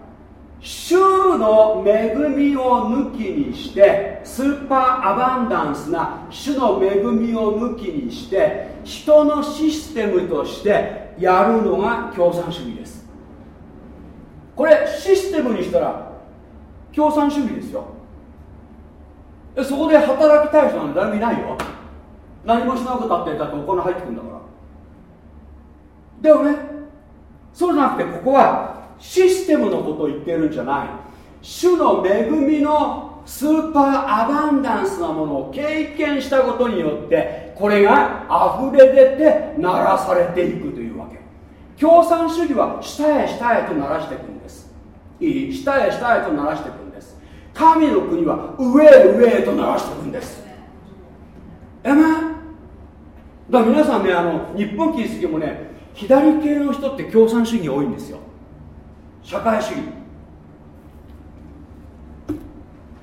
主の恵みを抜きにしてスーパーアバンダンスな主の恵みを抜きにして人のシステムとしてやるのが共産主義です。これシステムにしたら共産主義ですよ。そこで働きたい人なんて誰もいないよ。何もしなくたってだってお金入ってくるんだから。でもねそうじゃなくてここはシステムのことを言ってるんじゃない。主の恵みのスーパーアバンダンスなものを経験したことによってこれが溢れ出て鳴らされていくというわけ。共産主義は下へ下へと鳴らしていくんです。いい下へ下へと鳴らしていくんです。神の国は上へ上へと鳴らしていくんです。えめだから皆さんねあの日本キリスト教もね左系の人って共産主義多いんですよ。社会主義。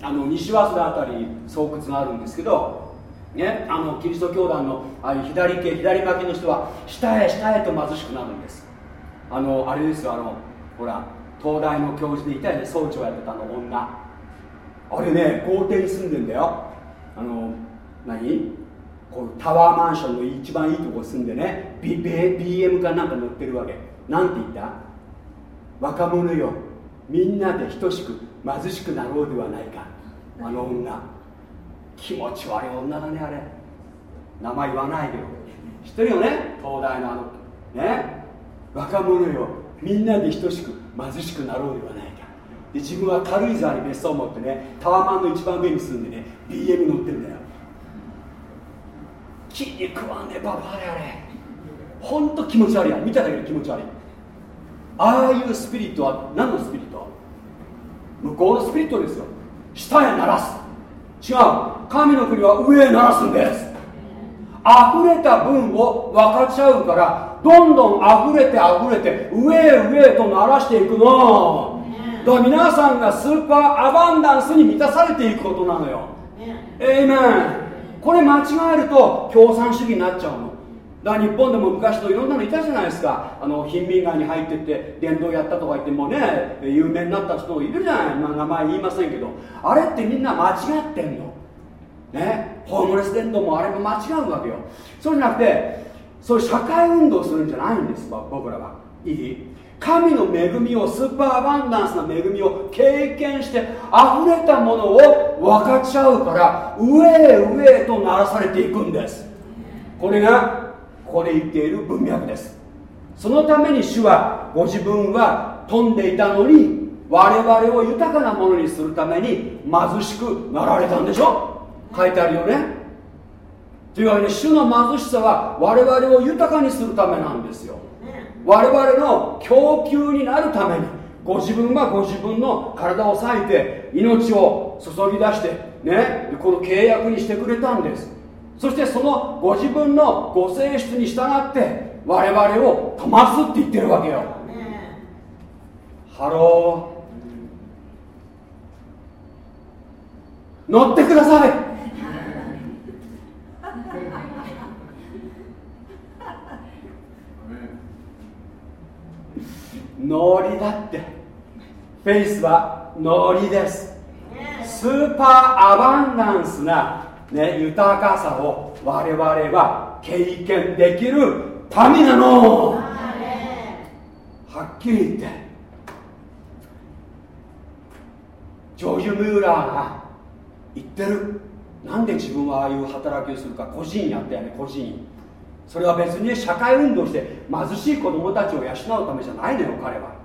あの西早稲田あたり巣窟があるんですけどね、あのキリスト教団のああいう左系左巻きの人は下へ下へと貧しくなるんです。あのあれですよあのほら東大の教授でいたよね総長やってたあの女。あれね豪邸に住んでんだよ。あの何？こうタワーマンションの一番いいとこ住んでね、B、BM かなんか乗ってるわけ。なんて言った？若者よ。みんなで等しく貧しくなろうではないか。あの女。気持ち悪い女だねあれ。名前言わないけど知ってるよね？東大のあの。ね？若者よ。みんなで等しく貧しくなろうではないか。で自分は軽井沢に別荘を持ってねタワマンの一番上に住んでね BM 乗ってるんだよ。筋肉はねババアれあれ。ほんと気持ち悪いや見ただけで気持ち悪い。ああいうスピリットは何のスピリット？向こうのスピリットですよ。下へ鳴らす。違う。神の国は上へ鳴らすんです。溢れた分を分かち合うからどんどん溢れて溢れて上へ上へと鳴らしていくの。だから皆さんがスーパーアバンダンスに満たされていくことなのよ。えいめんこれ間違えると共産主義になっちゃうのだから日本でも昔のいろんなのいたじゃないですか。あの貧民街に入ってって伝道やったとか言ってもうね有名になった人もいるじゃない、まあ、名前言いませんけど。あれってみんな間違ってんの。ね。ホームレス伝道もあれも間違うわけよ。そうじゃなくてそう社会運動するんじゃないんです僕らは。いい？神の恵みをスーパーアバンダンスな恵みを経験して溢れたものを分かっちゃうから上へ上へとならされていくんです。これがここで言っている文脈です。そのために主はご自分は飛んでいたのに我々を豊かなものにするために貧しくなられたんでしょ？書いてあるよね。というわけで主の貧しさは我々を豊かにするためなんですよ。我々の供給になるためにご自分がご自分の体を裂いて命を注ぎ出してねこの契約にしてくれたんです。そしてそのご自分のご性質に従って我々を飛ますって言ってるわけよ。ハロー。乗ってください。ノリだって。フェイスはノリです。スーパーアバンダンスな、ね、豊かさを我々は経験できる民なの。はっきり言って。ジョージ・ムーラーが言ってる。なんで自分はああいう働きをするか。個人やったよね個人。それは別に社会運動して貧しい子供たちを養うためじゃないのよ彼は。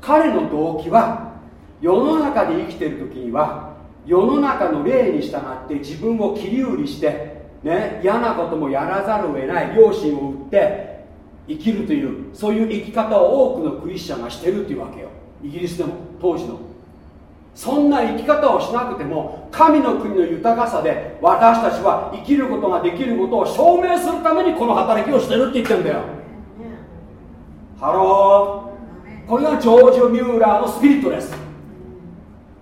彼の動機は世の中で生きてる時には世の中の霊に従って自分を切り売りして、ね、嫌なこともやらざるを得ない両親を売って生きるというそういう生き方を多くのクリスチャンがしてるっていうわけよ。イギリスでも当時の。そんな生き方をしなくても神の国の豊かさで私たちは生きることができることを証明するためにこの働きをしてるって言ってるんだよ。ハローこれがジョージ・ミューラーの spirit です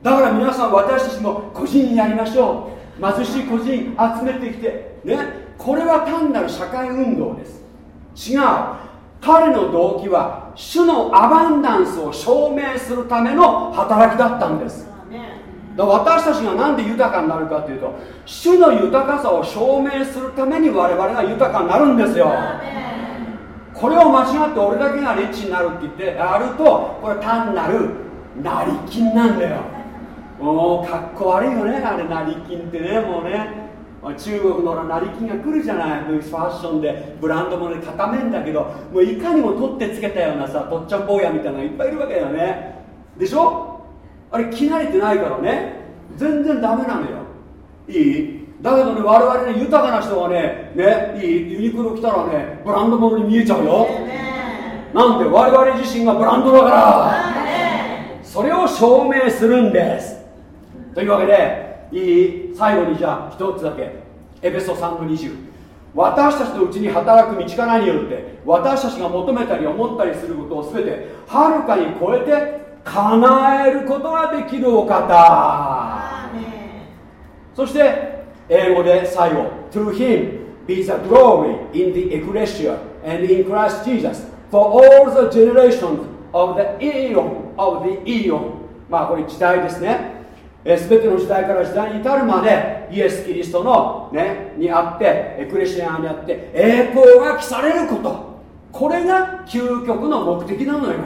だから皆さん私たちも孤児院やりましょう。貧しい孤児集めてきて。ね。これは単なる社会運動です。違う。彼の動機は主のアバンダンスを証明するための働きだったんです。だ私たちが何で豊かになるかというと主の豊かさを証明するために我々が豊かになるんですよ。これを間違って俺だけがリッチになるって言ってやるとこれ単なる成金なんだよもうかっこ悪いよねあれ成金ってねもうね。中国の成金が来るじゃないファッションで。ブランド物で固めんだけどもういかにも取ってつけたようなさとっちゃん坊やみたいなのがいっぱいいるわけだよね。でしょ？あれ着慣れてないからね。全然ダメなのよ。いい？だけどね我々ね豊かな人がねねいい？ユニクロ着たらねブランド物に見えちゃうよ。なんで我々自身がブランドだから。それを証明するんですというわけでいい最後にじゃあ一つだけ。エペソ3の20私たちのうちに働く道からによって私たちが求めたり思ったりすることを全てはるかに超えて叶えることができるお方。そして英語で最後。To him be the glory in the ecclesia and in Christ Jesus for all the generations of the eon of the eon まあこれ時代ですねえー、全ての時代から時代に至るまでイエス・キリストの、ね、にあってエクレシアにあって栄光が来されること。これが究極の目的なのよ、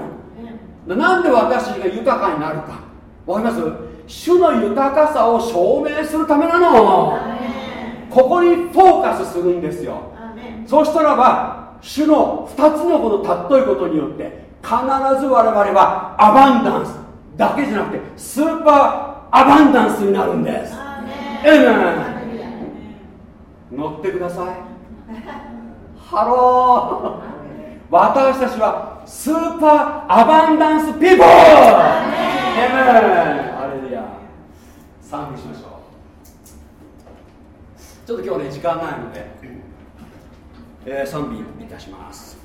うん、なんで私たちが豊かになるか。わかります？主の豊かさを証明するためなの。ここにフォーカスするんですよ。そうしたらば主の2つのこの尊いことによって必ず我々は abundance だけじゃなくて super abundance になるんです。エメン乗ってください。Hello。私たちは super abundance people。 Amen ハレルヤ賛美しましょう。ちょっと今日ね時間ないので、えー、賛美いたします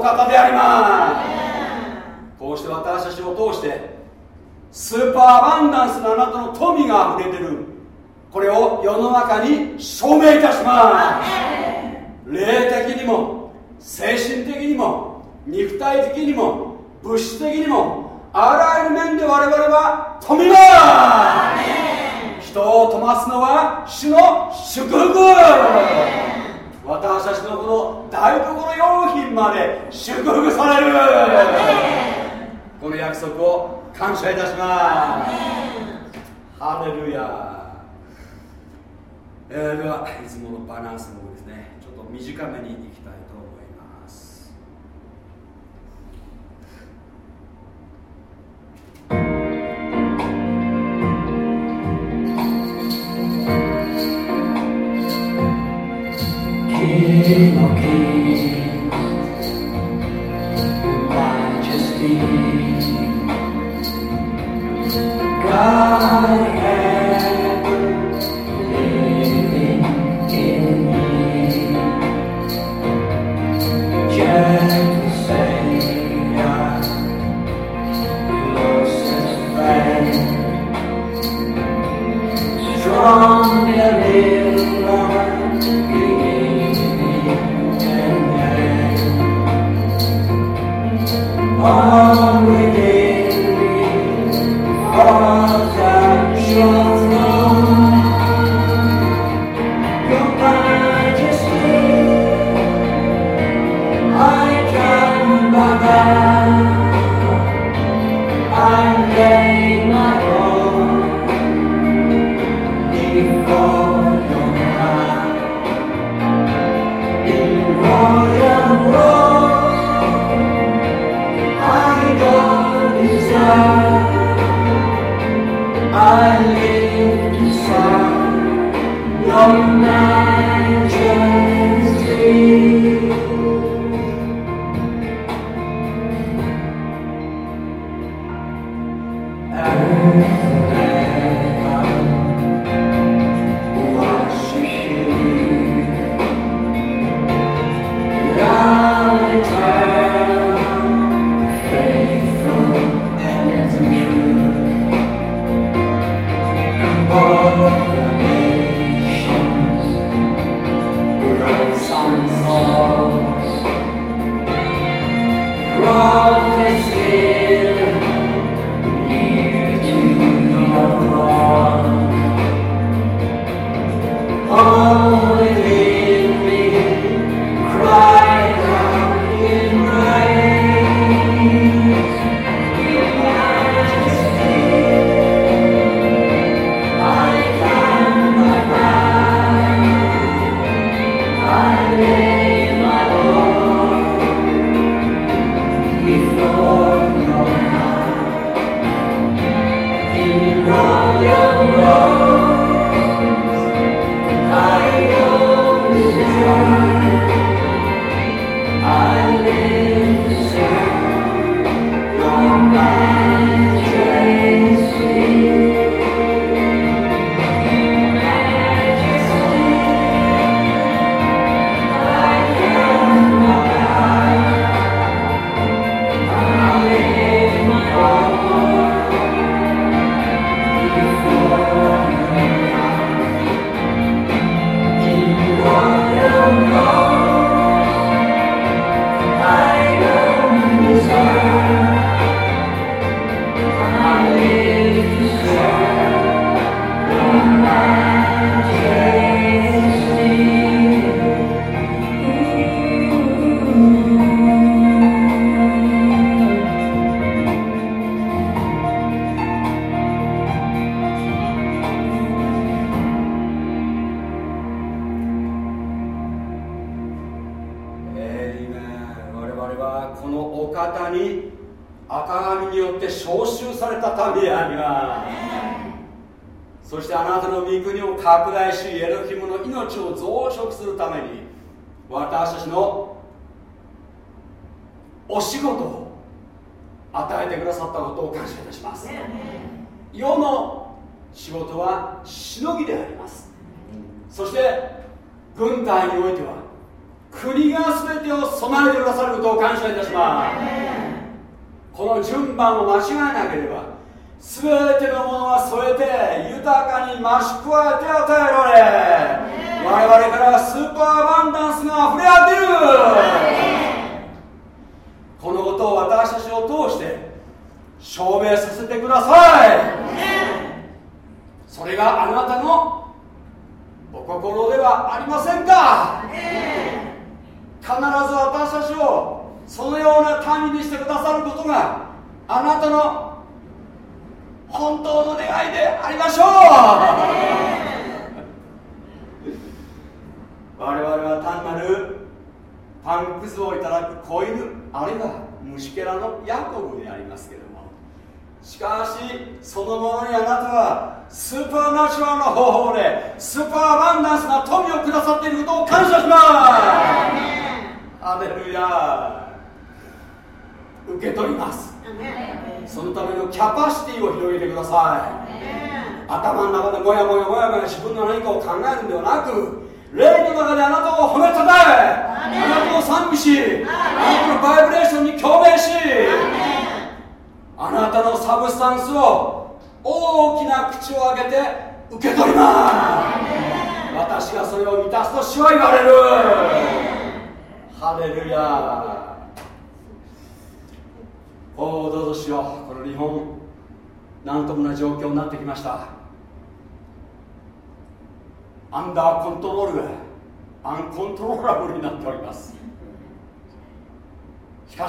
方でありますこうして私たちを通してスーパーアバンダンスなあなたの富があふれてるこれを世の中に証明いたします霊的にも精神的にも肉体的にも物質的にもあらゆる面で我々は富だ人を富ますのは主の祝福私たちのこの台所用品まで祝福される。この約束を感謝いたします。ハレルヤ、えー、ではいつものバランスもですね。ちょっと短めにいきたい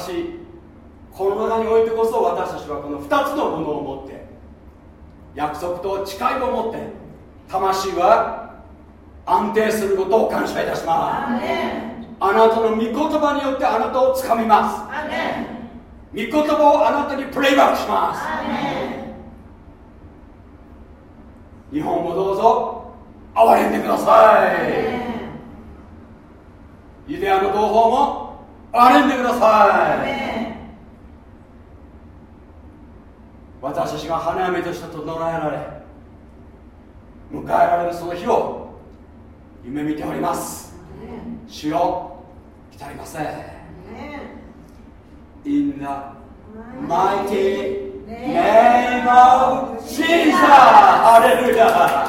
しこの中においてこそ私たちはこの2つのものを持って約束と誓いを持って魂は安定することを感謝いたします。あなたの御言葉によってあなたをつかみます。御言葉をあなたにプレイバックします。日本もどうぞ憐れんでください。ユダヤの同胞も憐れんでください。私たちが花嫁として整えられ迎えられるその日を夢見ております。主よ来りません In the mighty name of Jesus! ハレルヤ